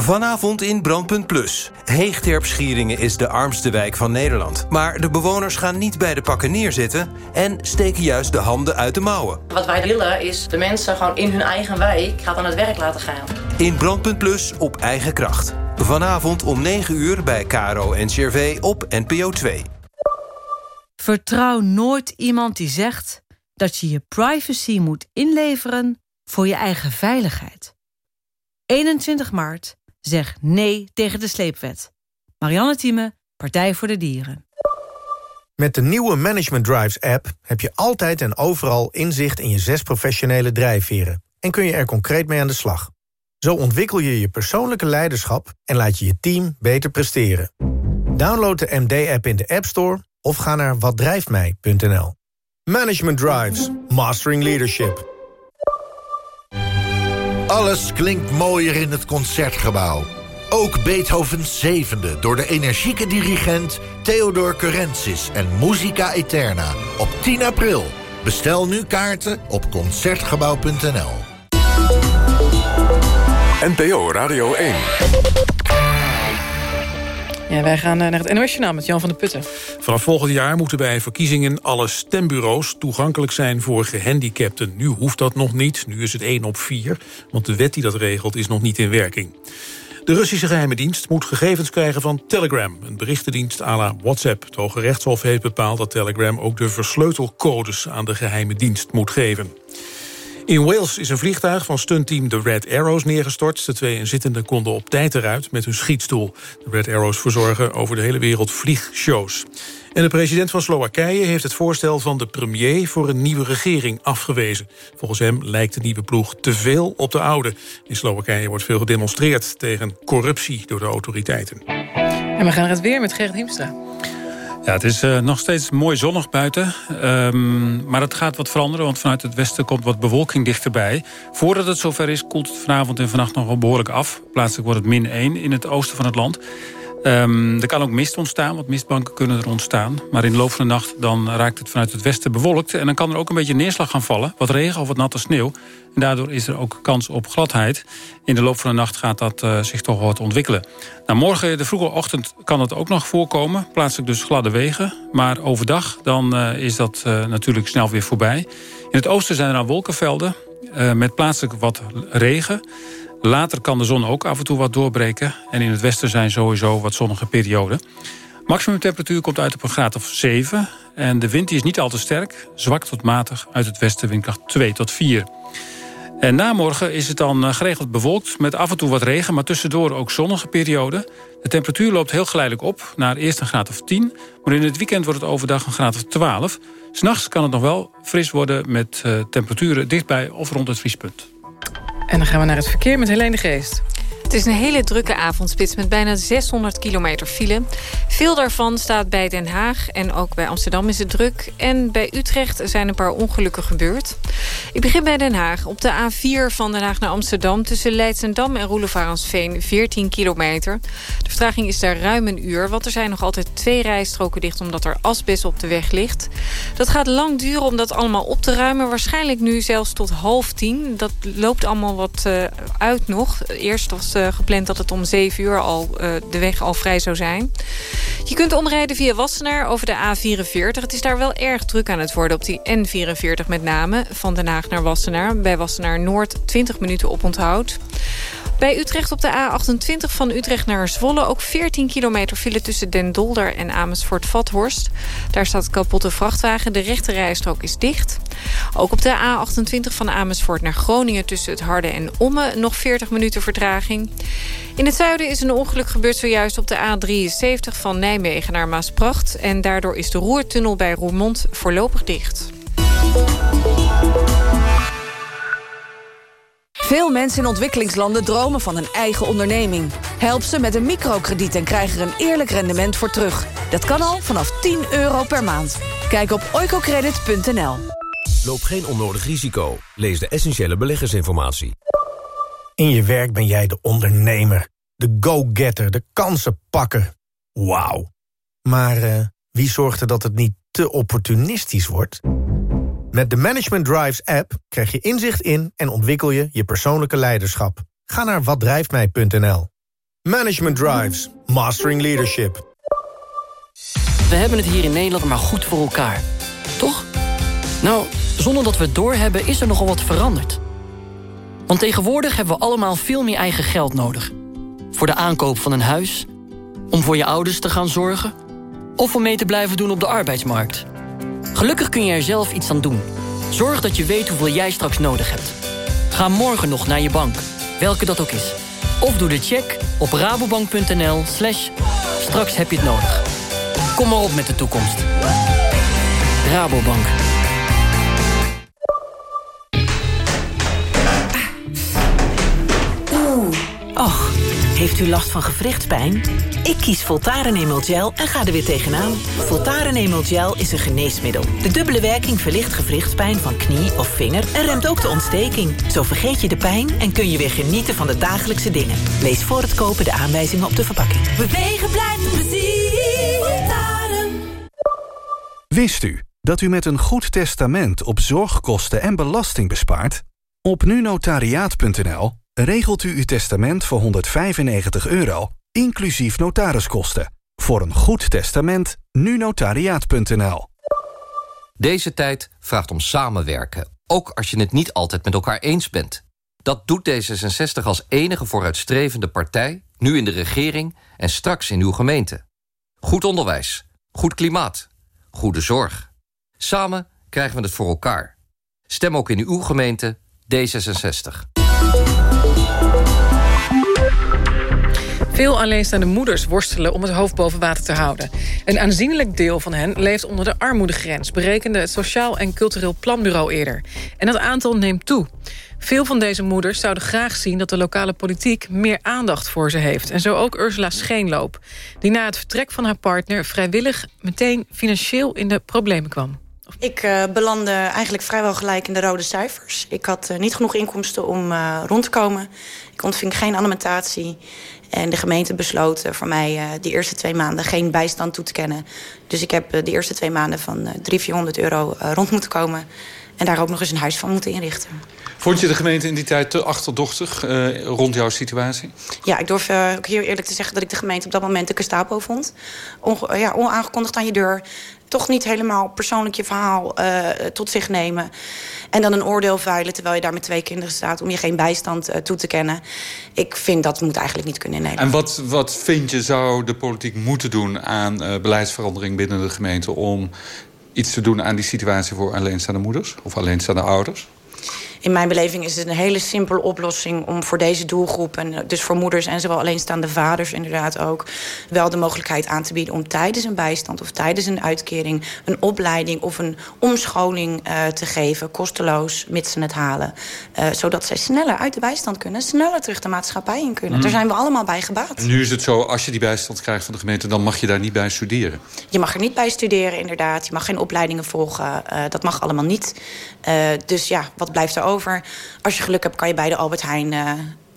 Vanavond in Brandpunt Plus. Heegterp-Schieringen is de armste wijk van Nederland. Maar de bewoners gaan niet bij de pakken neerzitten... en steken juist de handen uit de mouwen. Wat wij willen is de mensen gewoon in hun eigen wijk... gaat aan het werk laten gaan. In Brandpunt Plus op eigen kracht. Vanavond om 9 uur bij Caro en CRV op NPO 2. Vertrouw nooit iemand die zegt dat je je privacy moet inleveren... voor je eigen veiligheid. 21 maart Zeg nee tegen de sleepwet. Marianne Thieme, Partij voor de Dieren. Met de nieuwe Management Drives app heb je altijd en overal inzicht in je zes professionele drijfveren. En kun je er concreet mee aan de slag. Zo ontwikkel je je persoonlijke leiderschap en laat je je team beter presteren. Download de MD-app in de App Store of ga naar watdrijftmij.nl. Management Drives, Mastering Leadership. Alles klinkt mooier in het Concertgebouw. Ook Beethovens zevende door de energieke dirigent Theodor Curensis en Musica Eterna op 10 april. Bestel nu kaarten op Concertgebouw.nl. NPO Radio 1. Ja, wij gaan eh, naar het NOS Journaal met Jan van der Putten. Vanaf volgend jaar moeten bij verkiezingen alle stembureaus toegankelijk zijn voor gehandicapten. Nu hoeft dat nog niet, nu is het 1 op 4, want de wet die dat regelt is nog niet in werking. De Russische geheime dienst moet gegevens krijgen van Telegram... een berichtendienst à la WhatsApp. Het Hoge Rechtshof heeft bepaald dat Telegram ook de versleutelcodes... aan de geheime dienst moet geven. In Wales is een vliegtuig van stuntteam de Red Arrows neergestort. De twee inzittenden konden op tijd eruit met hun schietstoel. De Red Arrows verzorgen over de hele wereld vliegshows. En de president van Slowakije heeft het voorstel van de premier... voor een nieuwe regering afgewezen. Volgens hem lijkt de nieuwe ploeg te veel op de oude. In Slowakije wordt veel gedemonstreerd tegen corruptie door de autoriteiten. En we gaan het weer met Gerrit Hiemstra. Ja, het is uh, nog steeds mooi zonnig buiten. Um, maar het gaat wat veranderen, want vanuit het westen komt wat bewolking dichterbij. Voordat het zover is, koelt het vanavond en vannacht nog wel behoorlijk af. Plaatselijk wordt het min 1 in het oosten van het land. Um, er kan ook mist ontstaan, want mistbanken kunnen er ontstaan. Maar in de loop van de nacht dan raakt het vanuit het westen bewolkt... en dan kan er ook een beetje neerslag gaan vallen, wat regen of wat natte sneeuw. En daardoor is er ook kans op gladheid. In de loop van de nacht gaat dat uh, zich toch wat ontwikkelen. Nou, morgen, de vroege ochtend, kan dat ook nog voorkomen. Plaatselijk dus gladde wegen. Maar overdag dan uh, is dat uh, natuurlijk snel weer voorbij. In het oosten zijn er dan wolkenvelden... met plaatselijk wat regen... Later kan de zon ook af en toe wat doorbreken. En in het westen zijn sowieso wat zonnige perioden. Maximumtemperatuur komt uit op een graad of 7. En de wind is niet al te sterk. Zwak tot matig uit het westen windkracht 2 tot 4. En na morgen is het dan geregeld bewolkt met af en toe wat regen... maar tussendoor ook zonnige perioden. De temperatuur loopt heel geleidelijk op naar eerst een graad of 10... maar in het weekend wordt het overdag een graad of 12. S'nachts kan het nog wel fris worden met uh, temperaturen dichtbij of rond het vriespunt. En dan gaan we naar het verkeer met Helene Geest. Het is een hele drukke avondspits met bijna 600 kilometer file. Veel daarvan staat bij Den Haag en ook bij Amsterdam is het druk. En bij Utrecht zijn een paar ongelukken gebeurd. Ik begin bij Den Haag. Op de A4 van Den Haag naar Amsterdam... tussen Leidsendam en Roelevarensveen 14 kilometer. De vertraging is daar ruim een uur... want er zijn nog altijd twee rijstroken dicht... omdat er asbest op de weg ligt. Dat gaat lang duren om dat allemaal op te ruimen. Waarschijnlijk nu zelfs tot half tien. Dat loopt allemaal wat uh, uit nog. Eerst was uh, gepland dat het om 7 uur al uh, de weg al vrij zou zijn. Je kunt omrijden via Wassenaar over de A44. Het is daar wel erg druk aan het worden op die N44 met name. Van Den Haag naar Wassenaar. Bij Wassenaar Noord 20 minuten op onthoud. Bij Utrecht op de A28 van Utrecht naar Zwolle... ook 14 kilometer file tussen Den Dolder en Amersfoort-Vathorst. Daar staat kapotte vrachtwagen. De rechte rijstrook is dicht. Ook op de A28 van Amersfoort naar Groningen... tussen het Harde en Omme nog 40 minuten vertraging. In het zuiden is een ongeluk gebeurd zojuist op de A73... van Nijmegen naar Maaspracht. En daardoor is de Roertunnel bij Roermond voorlopig dicht. Veel mensen in ontwikkelingslanden dromen van een eigen onderneming. Help ze met een microkrediet en krijg er een eerlijk rendement voor terug. Dat kan al vanaf 10 euro per maand. Kijk op oicocredit.nl. Loop geen onnodig risico. Lees de essentiële beleggersinformatie. In je werk ben jij de ondernemer. De go-getter, de kansenpakker. Wauw. Maar uh, wie zorgt er dat het niet te opportunistisch wordt? Met de Management Drives app krijg je inzicht in en ontwikkel je je persoonlijke leiderschap. Ga naar watdrijftmij.nl. Management Drives, Mastering Leadership. We hebben het hier in Nederland maar goed voor elkaar. Toch? Nou, zonder dat we het doorhebben is er nogal wat veranderd. Want tegenwoordig hebben we allemaal veel meer eigen geld nodig. Voor de aankoop van een huis, om voor je ouders te gaan zorgen... of om mee te blijven doen op de arbeidsmarkt... Gelukkig kun je er zelf iets aan doen. Zorg dat je weet hoeveel jij straks nodig hebt. Ga morgen nog naar je bank, welke dat ook is. Of doe de check op rabobank.nl slash straks heb je het nodig. Kom maar op met de toekomst. Rabobank. Heeft u last van gewrichtspijn? Ik kies Voltaren Emel Gel en ga er weer tegenaan. Voltaren Emel Gel is een geneesmiddel. De dubbele werking verlicht gewrichtspijn van knie of vinger... en remt ook de ontsteking. Zo vergeet je de pijn en kun je weer genieten van de dagelijkse dingen. Lees voor het kopen de aanwijzingen op de verpakking. Bewegen blijft plezier. Voltaren. Wist u dat u met een goed testament op zorgkosten en belasting bespaart? Op nunotariaat.nl regelt u uw testament voor 195 euro, inclusief notariskosten. Voor een goed testament, nunotariaat.nl. Deze tijd vraagt om samenwerken, ook als je het niet altijd met elkaar eens bent. Dat doet D66 als enige vooruitstrevende partij, nu in de regering en straks in uw gemeente. Goed onderwijs, goed klimaat, goede zorg. Samen krijgen we het voor elkaar. Stem ook in uw gemeente D66. Veel alleenstaande moeders worstelen om het hoofd boven water te houden. Een aanzienlijk deel van hen leeft onder de armoedegrens... berekende het Sociaal en Cultureel Planbureau eerder. En dat aantal neemt toe. Veel van deze moeders zouden graag zien dat de lokale politiek... meer aandacht voor ze heeft. En zo ook Ursula Scheenloop... die na het vertrek van haar partner vrijwillig... meteen financieel in de problemen kwam. Ik eh, belandde eigenlijk vrijwel gelijk in de rode cijfers. Ik had eh, niet genoeg inkomsten om eh, rond te komen. Ik ontving geen alimentatie. En de gemeente besloot eh, voor mij eh, die eerste twee maanden geen bijstand toe te kennen. Dus ik heb eh, de eerste twee maanden van eh 300, 400 euro rond moeten komen. En daar ook nog eens een huis van moeten inrichten. Vond je de gemeente in die tijd te achterdochtig rond jouw situatie? Ja, ik durf ook heel eerlijk te zeggen dat ik de gemeente op dat moment de Gestapo vond. Ja, onaangekondigd aan je deur. Toch niet helemaal persoonlijk je verhaal eh, tot zich nemen. En dan een oordeel veilen terwijl je daar met twee kinderen staat... om je geen bijstand eh, toe te kennen. Ik vind dat moet eigenlijk niet kunnen in. En wat, wat vind je zou de politiek moeten doen aan eh, beleidsverandering binnen de gemeente... om iets te doen aan die situatie voor alleenstaande moeders of alleenstaande ouders? In mijn beleving is het een hele simpele oplossing om voor deze doelgroep... en eh, dus voor moeders en zowel alleenstaande vaders inderdaad ook... wel de mogelijkheid aan te bieden om tijdens een bijstand of tijdens een uitkering... een opleiding of een omscholing eh, te geven, kosteloos, mits ze het halen. Eh, zodat zij sneller uit de bijstand kunnen, sneller terug de maatschappij in kunnen. Mm. Daar zijn we allemaal bij gebaat. En nu is het zo, als je die bijstand krijgt van de gemeente... dan mag je daar niet bij studeren. Je mag er niet bij studeren, inderdaad. Je mag geen opleidingen volgen. Dat mag allemaal niet. Dus ja, wat blijft er over? Als je geluk hebt, kan je bij de Albert Heijn eh,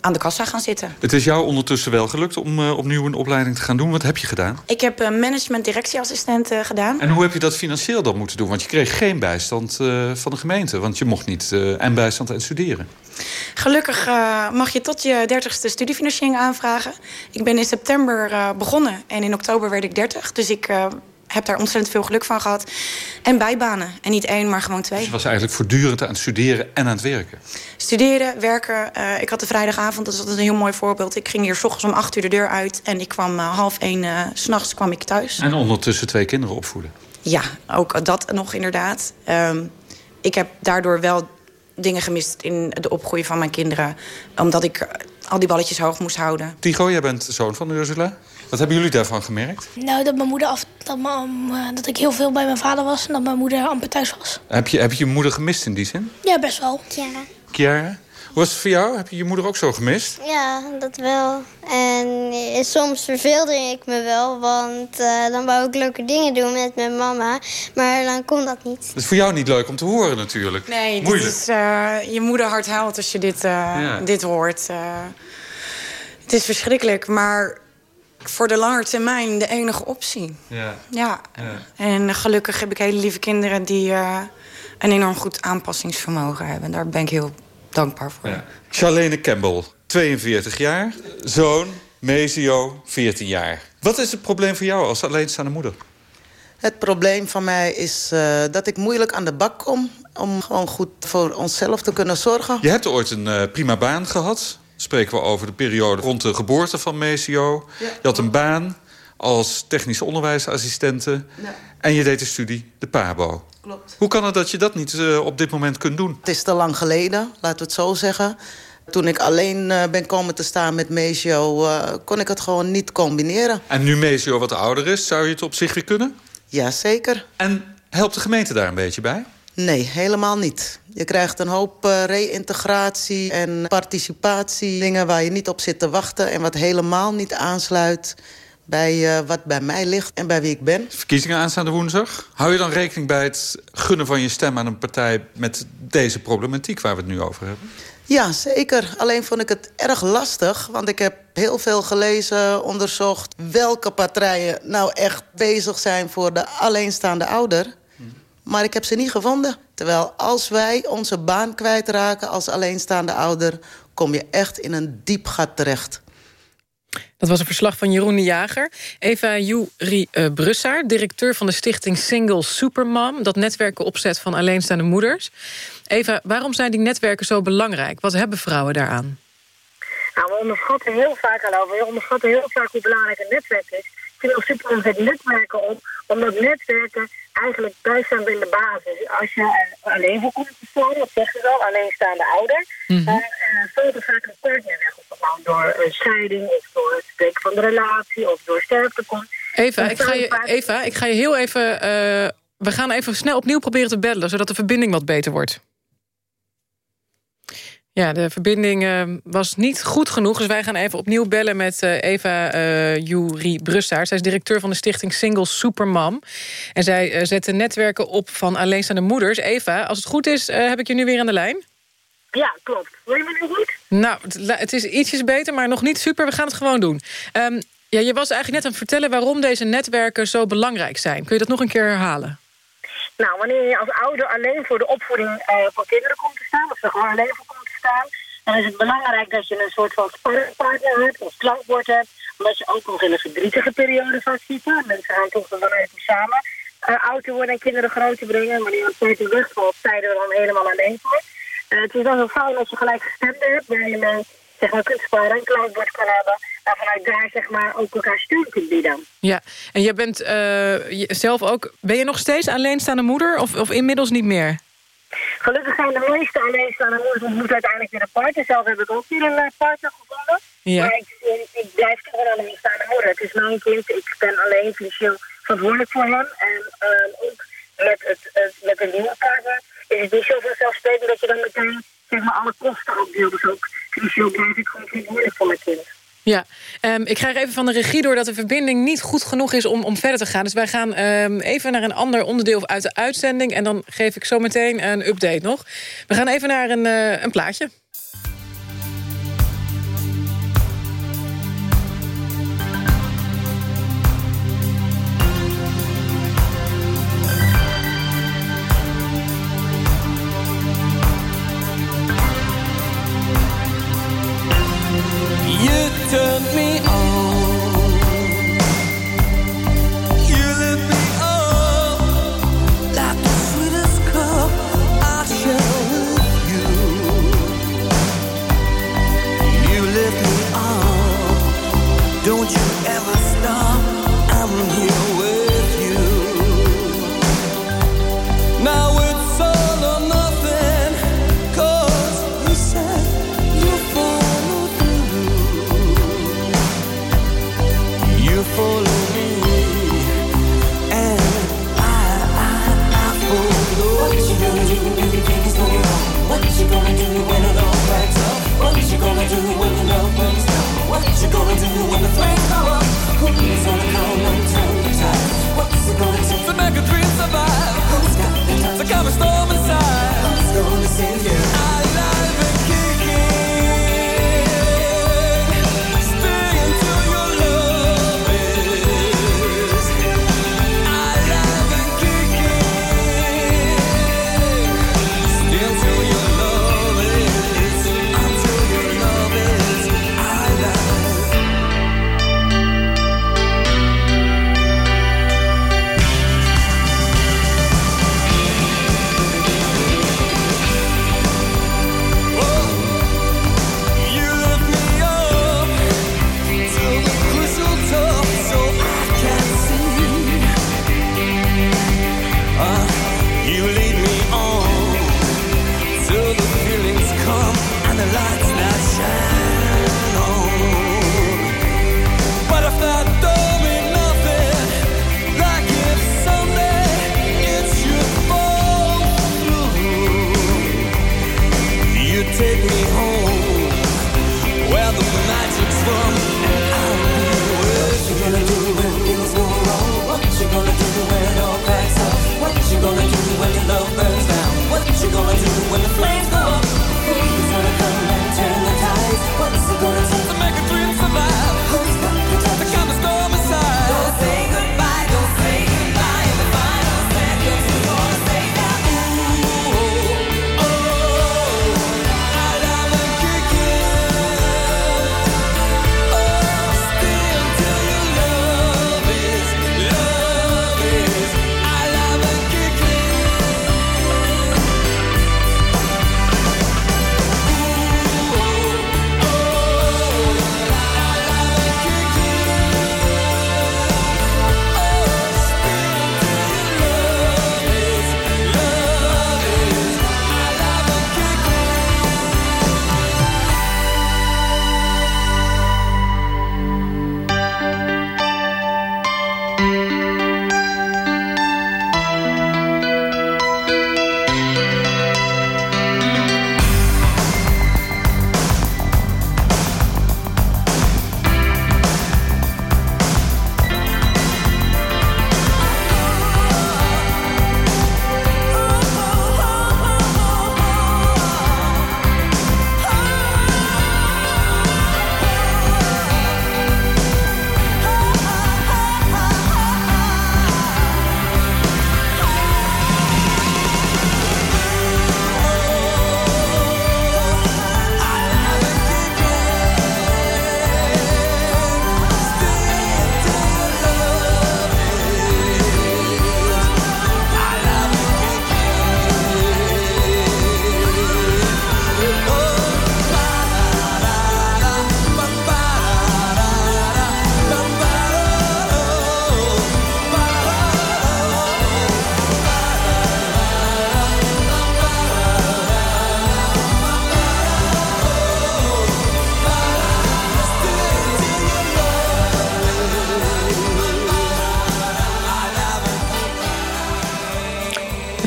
aan de kassa gaan zitten. Het is jou ondertussen wel gelukt om eh, opnieuw een opleiding te gaan doen. Wat heb je gedaan? Ik heb eh, management-directieassistent eh, gedaan. En hoe heb je dat financieel dan moeten doen? Want je kreeg geen bijstand van de gemeente. Want je mocht niet en bijstand en studeren. Gelukkig mag je tot je dertigste studiefinanciering aanvragen. Ik ben in september begonnen en in oktober werd ik 30. Dus ik heb daar ontzettend veel geluk van gehad. En bijbanen. En niet één, maar gewoon twee. Dus je was eigenlijk voortdurend aan het studeren en aan het werken. Studeren, werken. eh, ik had de vrijdagavond, dat is altijd een heel mooi voorbeeld. Ik ging hier s ochtends om acht uur de deur uit. En ik kwam eh, half één, eh, s s'nachts kwam ik thuis. En ondertussen twee kinderen opvoeden. Ja, ook dat nog inderdaad. Ehm, ik heb daardoor wel dingen gemist in de opgroei van mijn kinderen. Omdat ik eh, al die balletjes hoog moest houden. Tigo, jij bent zoon van Ursula. Wat hebben jullie daarvan gemerkt? Nou, dat mijn moeder af, dat, mijn- eh, dat ik heel veel bij mijn vader was en dat mijn moeder amper thuis was. Heb je, heb je je moeder gemist in die zin? Ja, best wel. Ja. Chiara? Hoe was het voor jou? Heb je je moeder ook zo gemist? Ja, dat wel. En eh, soms verveelde ik me wel, want eh, dan wou ik leuke dingen doen met mijn mama. Maar dan kon dat niet. Het is voor jou niet leuk om te horen natuurlijk. Nee, dit Moeilijk. is, eh, je moeder hart huilt als je dit, eh, Ja. dit hoort. Eh, het is verschrikkelijk, maar voor de lange termijn de enige optie. Ja. Ja. ja. En gelukkig heb ik hele lieve kinderen die eh, een enorm goed aanpassingsvermogen hebben. Daar ben ik heel dankbaar voor. Ja. Charlene Campbell, 42 jaar. Zoon, Mezio, 14 jaar. Wat is het probleem voor jou als alleenstaande moeder? Het probleem van mij is eh, dat ik moeilijk aan de bak kom... om gewoon goed voor onszelf te kunnen zorgen. Je hebt ooit een eh, prima baan gehad. Spreken we over de periode rond de geboorte van Mezio. Je had een baan als technische onderwijsassistente. En je deed de studie, de PABO. Klopt. Hoe kan het dat je dat niet eh, op dit moment kunt doen? Het is te lang geleden, laten we het zo zeggen. Toen ik alleen eh, ben komen te staan met Mezio... eh, kon ik het gewoon niet combineren. En nu Mezio wat ouder is, zou je het op zich weer kunnen? Jazeker. En helpt de gemeente daar een beetje bij? Nee, helemaal niet. Je krijgt een hoop uh, reïntegratie en participatie. Dingen waar je niet op zit te wachten... en wat helemaal niet aansluit bij uh, wat bij mij ligt en bij wie ik ben. Verkiezingen aanstaande woensdag. Hou je dan rekening bij het gunnen van je stem aan een partij... met deze problematiek waar we het nu over hebben? Ja, zeker. Alleen vond ik het erg lastig. Want ik heb heel veel gelezen, onderzocht... welke partijen nou echt bezig zijn voor de alleenstaande ouder. Maar ik heb ze niet gevonden. Terwijl als wij onze baan kwijtraken als alleenstaande ouder... kom je echt in een diep gat terecht. Dat was een verslag van Jeroen de Jager. Eva Juri uh, Brussaar, directeur van de stichting Single Supermom... dat netwerken opzet van alleenstaande moeders. Eva, waarom zijn die netwerken zo belangrijk? Wat hebben vrouwen daaraan? Nou, we onderschatten heel vaak al over. We onderschatten heel vaak hoe belangrijk een netwerk is. Single Supermom zet netwerken op, omdat netwerken eigenlijk bijstaan in de basis. Als je alleen voor komt te staan, dat zeggen ze al, alleenstaande ouder... Mm -hmm. dan uh, valt er vaak een partner weg door een scheiding of door het spreken van de relatie of door sterftekom. Eva, ik ga je, Eva, ik ga je heel even... Uh, we gaan even snel opnieuw proberen te bellen... zodat de verbinding wat beter wordt. Ja, de verbinding uh, was niet goed genoeg. Dus wij gaan even opnieuw bellen met uh, Eva uh, Jurie Brussaert. Zij is directeur van de stichting Single Supermam. En zij zet netwerken op van alleenstaande moeders. Eva, als het goed is, heb ik je nu weer aan de lijn. Ja, klopt. Hoor je me nu goed? Nou, het is ietsjes beter, maar nog niet super. We gaan het gewoon doen. Um, ja, je was eigenlijk net aan het vertellen waarom deze netwerken zo belangrijk zijn. Kun je dat nog een keer herhalen? Nou, wanneer je als ouder alleen voor de opvoeding van kinderen komt te staan... of er gewoon alleen voor dan is het belangrijk dat je een soort van sparringpartner hebt... of klankbord hebt, omdat je ook nog in een verdrietige periode vastzit. Mensen gaan toch vanuit samen uh, oud te worden en kinderen groot te brengen. Wanneer je een tijd wegvalt, tijden we dan helemaal alleen voor. Uh, het is dan zo fijn als je gelijk gestemd hebt, waar je mee zeg maar, kunt sparen, een klankbord kan hebben. En vanuit daar zeg maar, ook elkaar steun kunt bieden. Ja, en jij bent uh, zelf ook... Ben je nog steeds alleenstaande moeder of, of inmiddels niet meer? Gelukkig zijn de meeste alleenstaande moeders ontmoet uiteindelijk weer een partner. Zelf heb ik ook weer een partner gevonden. Ja. Maar ik, ik blijf toch een alleenstaande moeder. Het is mijn kind. Ik ben alleen financieel verantwoordelijk voor hem. En uh, ook met, het, het, met een nieuwe partner is het niet zo vanzelfsprekend dat je dan meteen zeg maar, alle kosten opdeelt. Dus ook financieel blijf ik gewoon verantwoordelijk voor mijn kind. Ja, um, ik krijg even van de regie door dat de verbinding niet goed genoeg is om, om verder te gaan. Dus wij gaan um, even naar een ander onderdeel uit de uitzending... en dan geef ik zo meteen een update nog. We gaan even naar een, uh, een plaatje. Turned me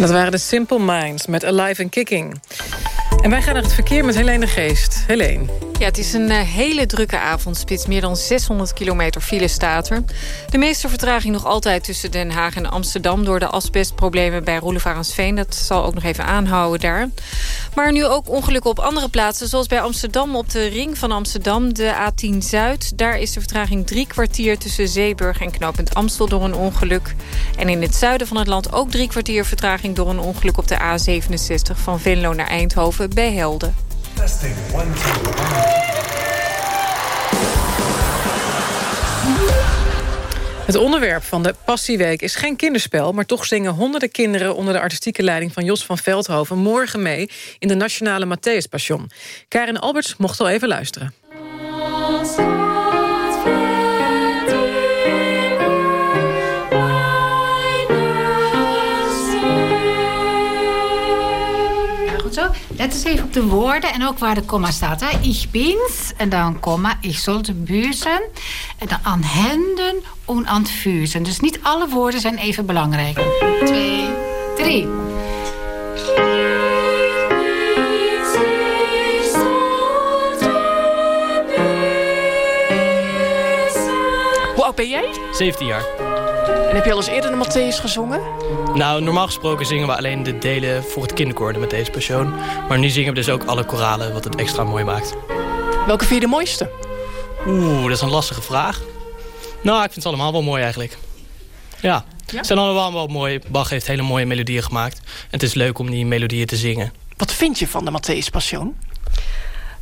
Dat waren de Simple Minds met Alive and Kicking. En wij gaan naar het verkeer met Helene Geest. Helene. Ja, het is een eh, hele drukke avondspits. Meer dan 600 kilometer file staat er. De meeste vertraging nog altijd tussen Den Haag en Amsterdam... door de asbestproblemen bij Roelevarensveen. Dat zal ook nog even aanhouden daar. Maar nu ook ongelukken op andere plaatsen. Zoals bij Amsterdam op de ring van Amsterdam, de A10 Zuid. Daar is de vertraging drie kwartier tussen Zeeburg en knooppunt Amstel... door een ongeluk. En in het zuiden van het land ook drie kwartier vertraging... door een ongeluk op de A67 van Venlo naar Eindhoven bij Helden. Testing, one, two, Het onderwerp van de Passieweek is geen kinderspel... maar toch zingen honderden kinderen onder de artistieke leiding van Jos van Veldhoven... morgen mee in de Nationale Matthäus Passion. Karin Alberts mocht al even luisteren. Let eens even op de woorden en ook waar de komma staat. Hè. Ich bin's en dan komma. Ich sollte büßen. En dan aan handen en aan füßen. Dus niet alle woorden zijn even belangrijk. Twee, drie. Hoe oud ben jij? 17 jaar. En heb je al eens eerder de Matthäus gezongen? Nou, normaal gesproken zingen we alleen de delen voor het kinderkoor, de Matthäus Passion. Maar nu zingen we dus ook alle koralen, wat het extra mooi maakt. Welke vind je de mooiste? Oeh, dat is een lastige vraag. Nou, ik vind ze allemaal wel mooi eigenlijk. Ja, ze zijn allemaal wel mooi. Bach heeft hele mooie melodieën gemaakt. En het is leuk om die melodieën te zingen. Wat vind je van de Matthäus Passion?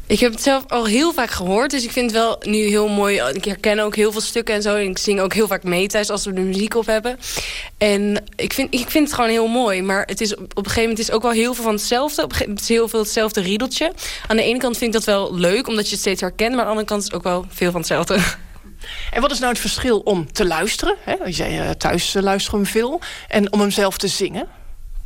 Ik heb het zelf al heel vaak gehoord, dus ik vind het wel nu heel mooi. Ik herken ook heel veel stukken en zo. En ik zing ook heel vaak mee thuis als we de muziek op hebben. En ik vind, ik vind het gewoon heel mooi. Maar het is, op een gegeven moment is het ook wel heel veel van hetzelfde. Op een gegeven moment is heel veel hetzelfde riedeltje. Aan de ene kant vind ik dat wel leuk, omdat je het steeds herkent. Maar aan de andere kant is het ook wel veel van hetzelfde. En wat is nou het verschil om te luisteren? Hè? Je eh, thuis uh, luisteren hem veel. En om hem zelf te zingen?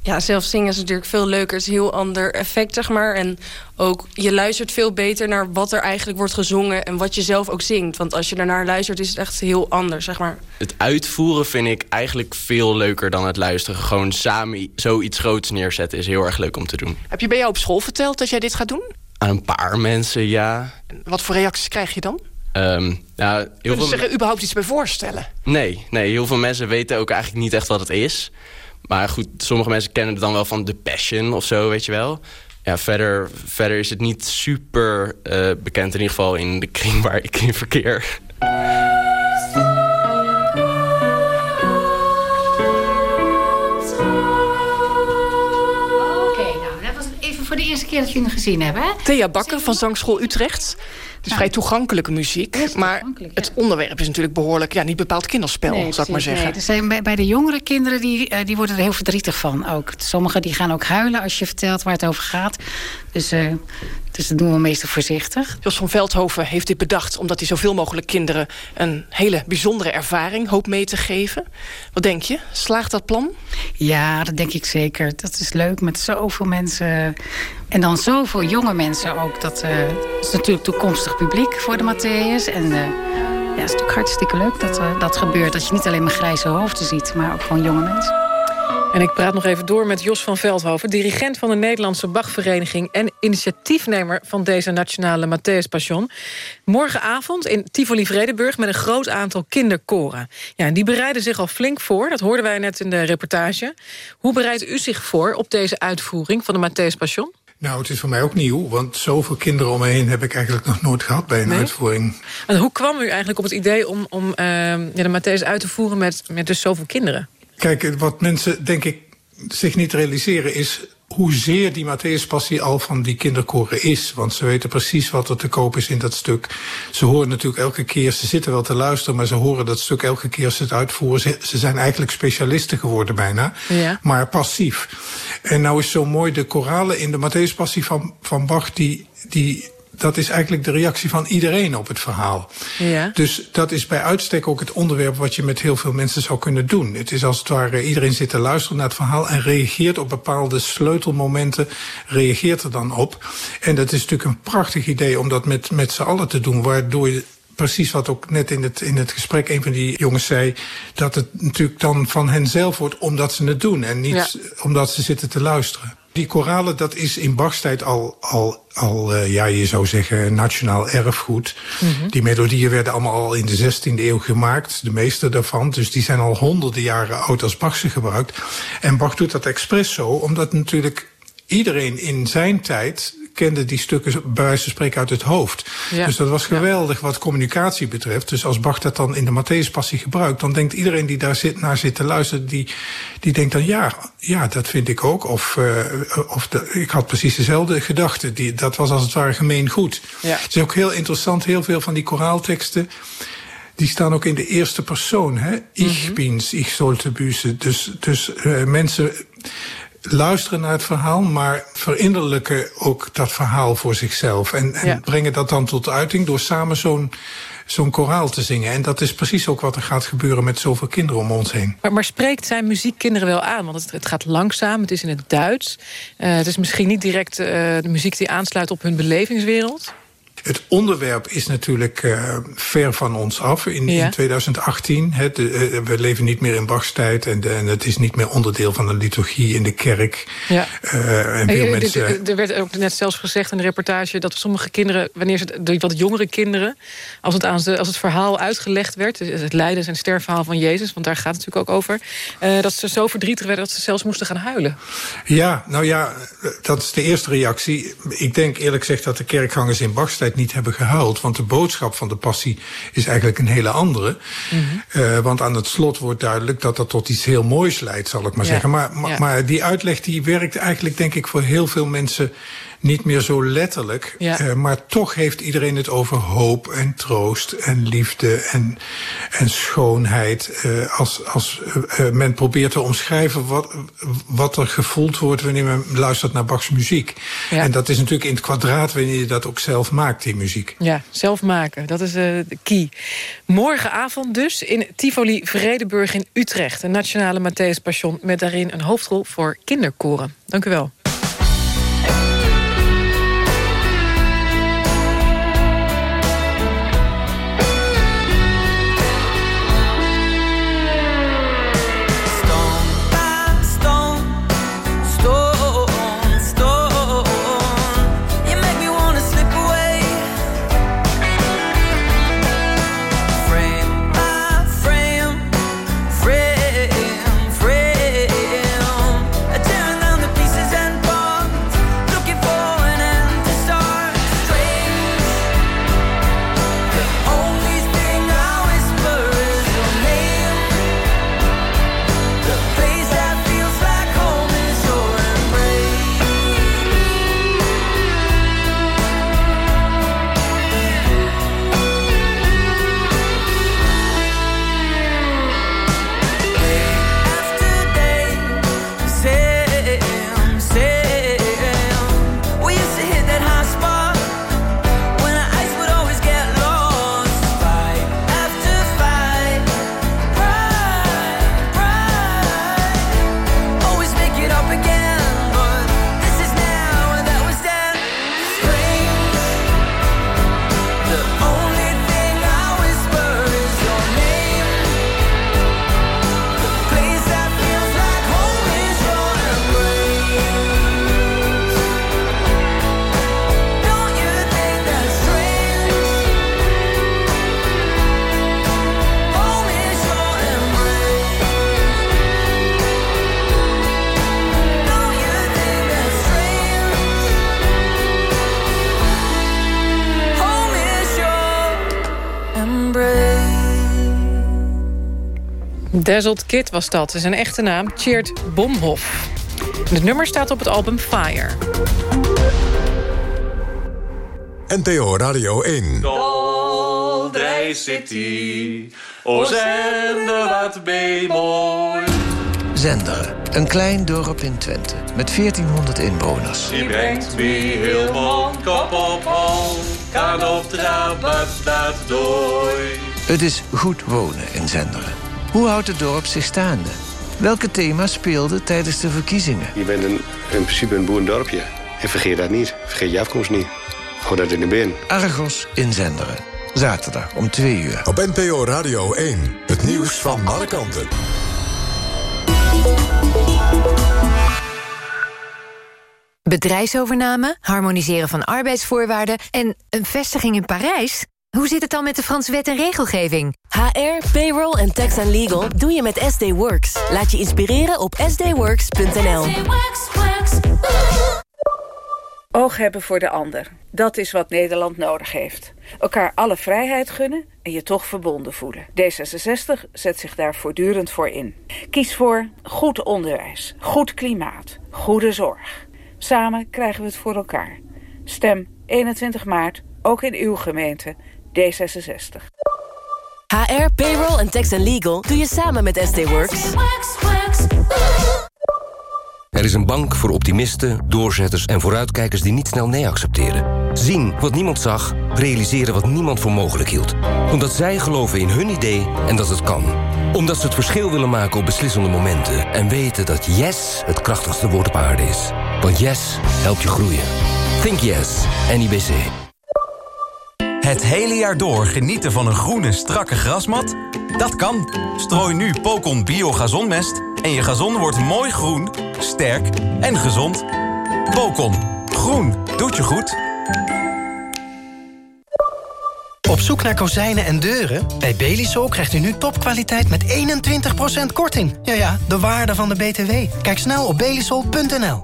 Ja, zelf zingen is natuurlijk veel leuker. Het is een heel ander effect, zeg maar. En ook, je luistert veel beter naar wat er eigenlijk wordt gezongen... en wat je zelf ook zingt. Want als je daarnaar luistert, is het echt heel anders, zeg maar. Het uitvoeren vind ik eigenlijk veel leuker dan het luisteren. Gewoon samen zoiets groots neerzetten is heel erg leuk om te doen. Heb je bij jou op school verteld dat jij dit gaat doen? Aan een paar mensen, ja. Wat voor reacties krijg je dan? Um, nou, heel Kunnen veel... ze zich er überhaupt iets bij voorstellen? Nee, nee, heel veel mensen weten ook eigenlijk niet echt wat het is. Maar goed, sommige mensen kennen het dan wel van The Passion of zo, weet je wel. Ja, verder, verder is het niet super uh, bekend, in ieder geval in de kring waar ik in verkeer. Keer dat jullie hem gezien hebben. Hè? Thea Bakker van Zangschool Utrecht. Het is vrij toegankelijke muziek. Maar het onderwerp is natuurlijk behoorlijk... Ja, niet bepaald kinderspel, Nee, zou ik maar zeggen. nee. Er zijn bij, bij de jongere kinderen, die, eh, die worden er heel verdrietig van ook. Sommigen die gaan ook huilen als je vertelt waar het over gaat. Dus, eh, dus dat doen we meestal voorzichtig. Jos van Veldhoven heeft dit bedacht... omdat hij zoveel mogelijk kinderen een hele bijzondere ervaring hoopt mee te geven. Wat denk je? Slaagt dat plan? Ja, dat denk ik zeker. Dat is leuk met zoveel mensen. En dan zoveel jonge mensen ook. Dat eh, is natuurlijk toekomstig publiek voor de Matthäus. En eh, ja, het is natuurlijk hartstikke leuk dat eh, dat gebeurt. Dat je niet alleen maar grijze hoofden ziet, maar ook gewoon jonge mensen. En ik praat nog even door met Jos van Veldhoven... dirigent van de Nederlandse Bachvereniging... en initiatiefnemer van deze nationale Matthäus Passion. Morgenavond in Tivoli-Vredenburg met een groot aantal kinderkoren. Ja, en die bereiden zich al flink voor, dat hoorden wij net in de reportage. Hoe bereidt u zich voor op deze uitvoering van de Matthäus Passion? Nou, het is voor mij ook nieuw, want zoveel kinderen om me heen heb ik eigenlijk nog nooit gehad bij een Nee? uitvoering. En hoe kwam u eigenlijk op het idee om, om eh, ja, de Matthäus uit te voeren... met, met dus zoveel kinderen? Kijk, wat mensen denk ik zich niet realiseren is hoezeer die Matthäus-passie al van die kinderkoren is. Want ze weten precies wat er te koop is in dat stuk. Ze horen natuurlijk elke keer, ze zitten wel te luisteren... maar ze horen dat stuk elke keer als ze het uitvoeren. Ze, ze zijn eigenlijk specialisten geworden bijna, Ja. maar passief. En nou is zo mooi, de koralen in de Matthäus-passie van, van Bach... Die, die, dat is eigenlijk de reactie van iedereen op het verhaal. Ja. Dus dat is bij uitstek ook het onderwerp wat je met heel veel mensen zou kunnen doen. Het is als het ware, iedereen zit te luisteren naar het verhaal en reageert op bepaalde sleutelmomenten, reageert er dan op. En dat is natuurlijk een prachtig idee om dat met, met z'n allen te doen, waardoor je precies wat ook net in het, in het gesprek een van die jongens zei... dat het natuurlijk dan van hen zelf wordt omdat ze het doen... en niet omdat ze zitten te luisteren. Die koralen, dat is in Bachs tijd al, al, al uh, ja, je zou zeggen, nationaal erfgoed. Mhm. Die melodieën werden allemaal al in de 16e eeuw gemaakt, de meeste daarvan. Dus die zijn al honderden jaren oud als Bach ze gebruikt. En Bach doet dat expres zo, omdat natuurlijk iedereen in zijn tijd kende die stukken bij wijze van spreken uit het hoofd. Ja. Dus dat was geweldig wat communicatie betreft. Dus als Bach dat dan in de Matthäuspassie gebruikt... dan denkt iedereen die daar zit, naar zit te luisteren... die, die denkt dan, ja, ja, dat vind ik ook. Of, uh, of de, ik had precies dezelfde gedachten. Die, dat was als het ware gemeen goed. Ja. Het is ook heel interessant, heel veel van die koraalteksten... Die staan ook in de eerste persoon. Hè? Ich bin's, ich sollte büßen. Dus, dus uh, mensen luisteren naar het verhaal, maar verinnerlijken ook dat verhaal voor zichzelf. En, en Ja. brengen dat dan tot uiting door samen zo'n zo'n koraal te zingen. En dat is precies ook wat er gaat gebeuren met zoveel kinderen om ons heen. Maar, maar spreekt zijn muziek kinderen wel aan? Want het, het gaat langzaam, het is in het Duits. Uh, het is misschien niet direct uh, de muziek die aansluit op hun belevingswereld. Het onderwerp is natuurlijk uh, ver van ons af in, Ja. in 2018. Hè, de, uh, we leven niet meer in Bachs tijd en, de, en het is niet meer onderdeel van de liturgie in de kerk. Ja. Uh, en veel Eh, mensen... Er- Er werd ook net zelfs gezegd in de reportage... dat sommige kinderen, wanneer ze wat jongere kinderen... als het, aan ze, als het verhaal uitgelegd werd... het lijden en sterfverhaal van Jezus... want daar gaat het natuurlijk ook over... eh, dat ze zo verdrietig werden dat ze zelfs moesten gaan huilen. Ja, nou ja, dat is de eerste reactie. Ik denk eerlijk gezegd dat de kerkgangers in Bachs tijd niet hebben gehuild. Want de boodschap van de passie is eigenlijk een hele andere. Uh, want aan het slot wordt duidelijk dat dat tot iets heel moois leidt, zal ik maar Ja, zeggen. Maar, maar, ja. maar die uitleg die werkt eigenlijk denk ik voor heel veel mensen niet meer zo letterlijk. Ja. Uh, maar toch heeft iedereen het over hoop en troost en liefde en, en schoonheid. Uh, als als uh, men probeert te omschrijven wat, wat er gevoeld wordt wanneer men luistert naar Bachs muziek. Ja. En dat is natuurlijk in het kwadraat wanneer je dat ook zelf maakt, die muziek. Ja, zelf maken, dat is de key. Morgenavond dus in Tivoli Vredeburg in Utrecht. Een nationale Matthäus Passion met daarin een hoofdrol voor kinderkoren. Dank u wel. Dazzled Kid was dat. Zijn echte naam, Cheert Bomhoff. En Het nummer staat op het album Fire. NTO Radio 1. Daldrij City, o zender wat mooi. Zender, een klein dorp in Twente met 1400 inwoners. Die brengt me heel mond, kop op hol, kan op trappen dat dooi. Het is goed wonen in Zenderen. Hoe houdt het dorp zich staande? Welke thema's speelden tijdens de verkiezingen? Je bent een, in principe een boerendorpje. En vergeet dat niet. Vergeet je afkomst niet. Hou dat in de bin. Argos in Zenderen. Zaterdag om 2 uur. Op NPO Radio 1. Het nieuws van alle kanten. Bedrijfsovername, harmoniseren van arbeidsvoorwaarden en een vestiging in Parijs? Hoe zit het dan met de Franse wet en regelgeving? HR, payroll en tax and legal doe je met SD Works. Laat je inspireren op sdworks.nl. Oog hebben voor de ander. Dat is wat Nederland nodig heeft. Elkaar alle vrijheid gunnen en je toch verbonden voelen. D66 zet zich daar voortdurend voor in. Kies voor goed onderwijs, goed klimaat, goede zorg. Samen krijgen we het voor elkaar. Stem 21 maart, ook in uw gemeente, D66. HR, payroll en tax and legal doe je samen met SD Works. Er is een bank voor optimisten, doorzetters en vooruitkijkers die niet snel nee accepteren. Zien wat niemand zag, realiseren wat niemand voor mogelijk hield. Omdat zij geloven in hun idee en dat het kan. Omdat ze het verschil willen maken op beslissende momenten. En weten dat yes het krachtigste woord op aarde is. Want yes helpt je groeien. Think yes, NIBC. Het hele jaar door genieten van een groene, strakke grasmat? Dat kan. Strooi nu Pokon Bio Gazonmest en je gazon wordt mooi groen, sterk en gezond. Pokon. Groen. Doet je goed. Op zoek naar kozijnen en deuren? Bij Belisol krijgt u nu topkwaliteit met 21% korting. Ja ja, de waarde van de BTW. Kijk snel op belisol.nl.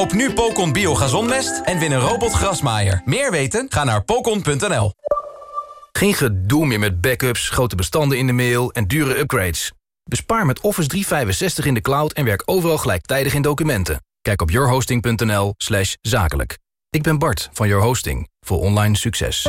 Koop nu Pokon Bio Gazonmest en win een robot grasmaaier. Meer weten? Ga naar pokon.nl. Geen gedoe meer met backups, grote bestanden in de mail en dure upgrades. Bespaar met Office 365 in de cloud en werk overal gelijktijdig in documenten. Kijk op yourhosting.nl zakelijk. Ik ben Bart van Your Hosting voor online succes.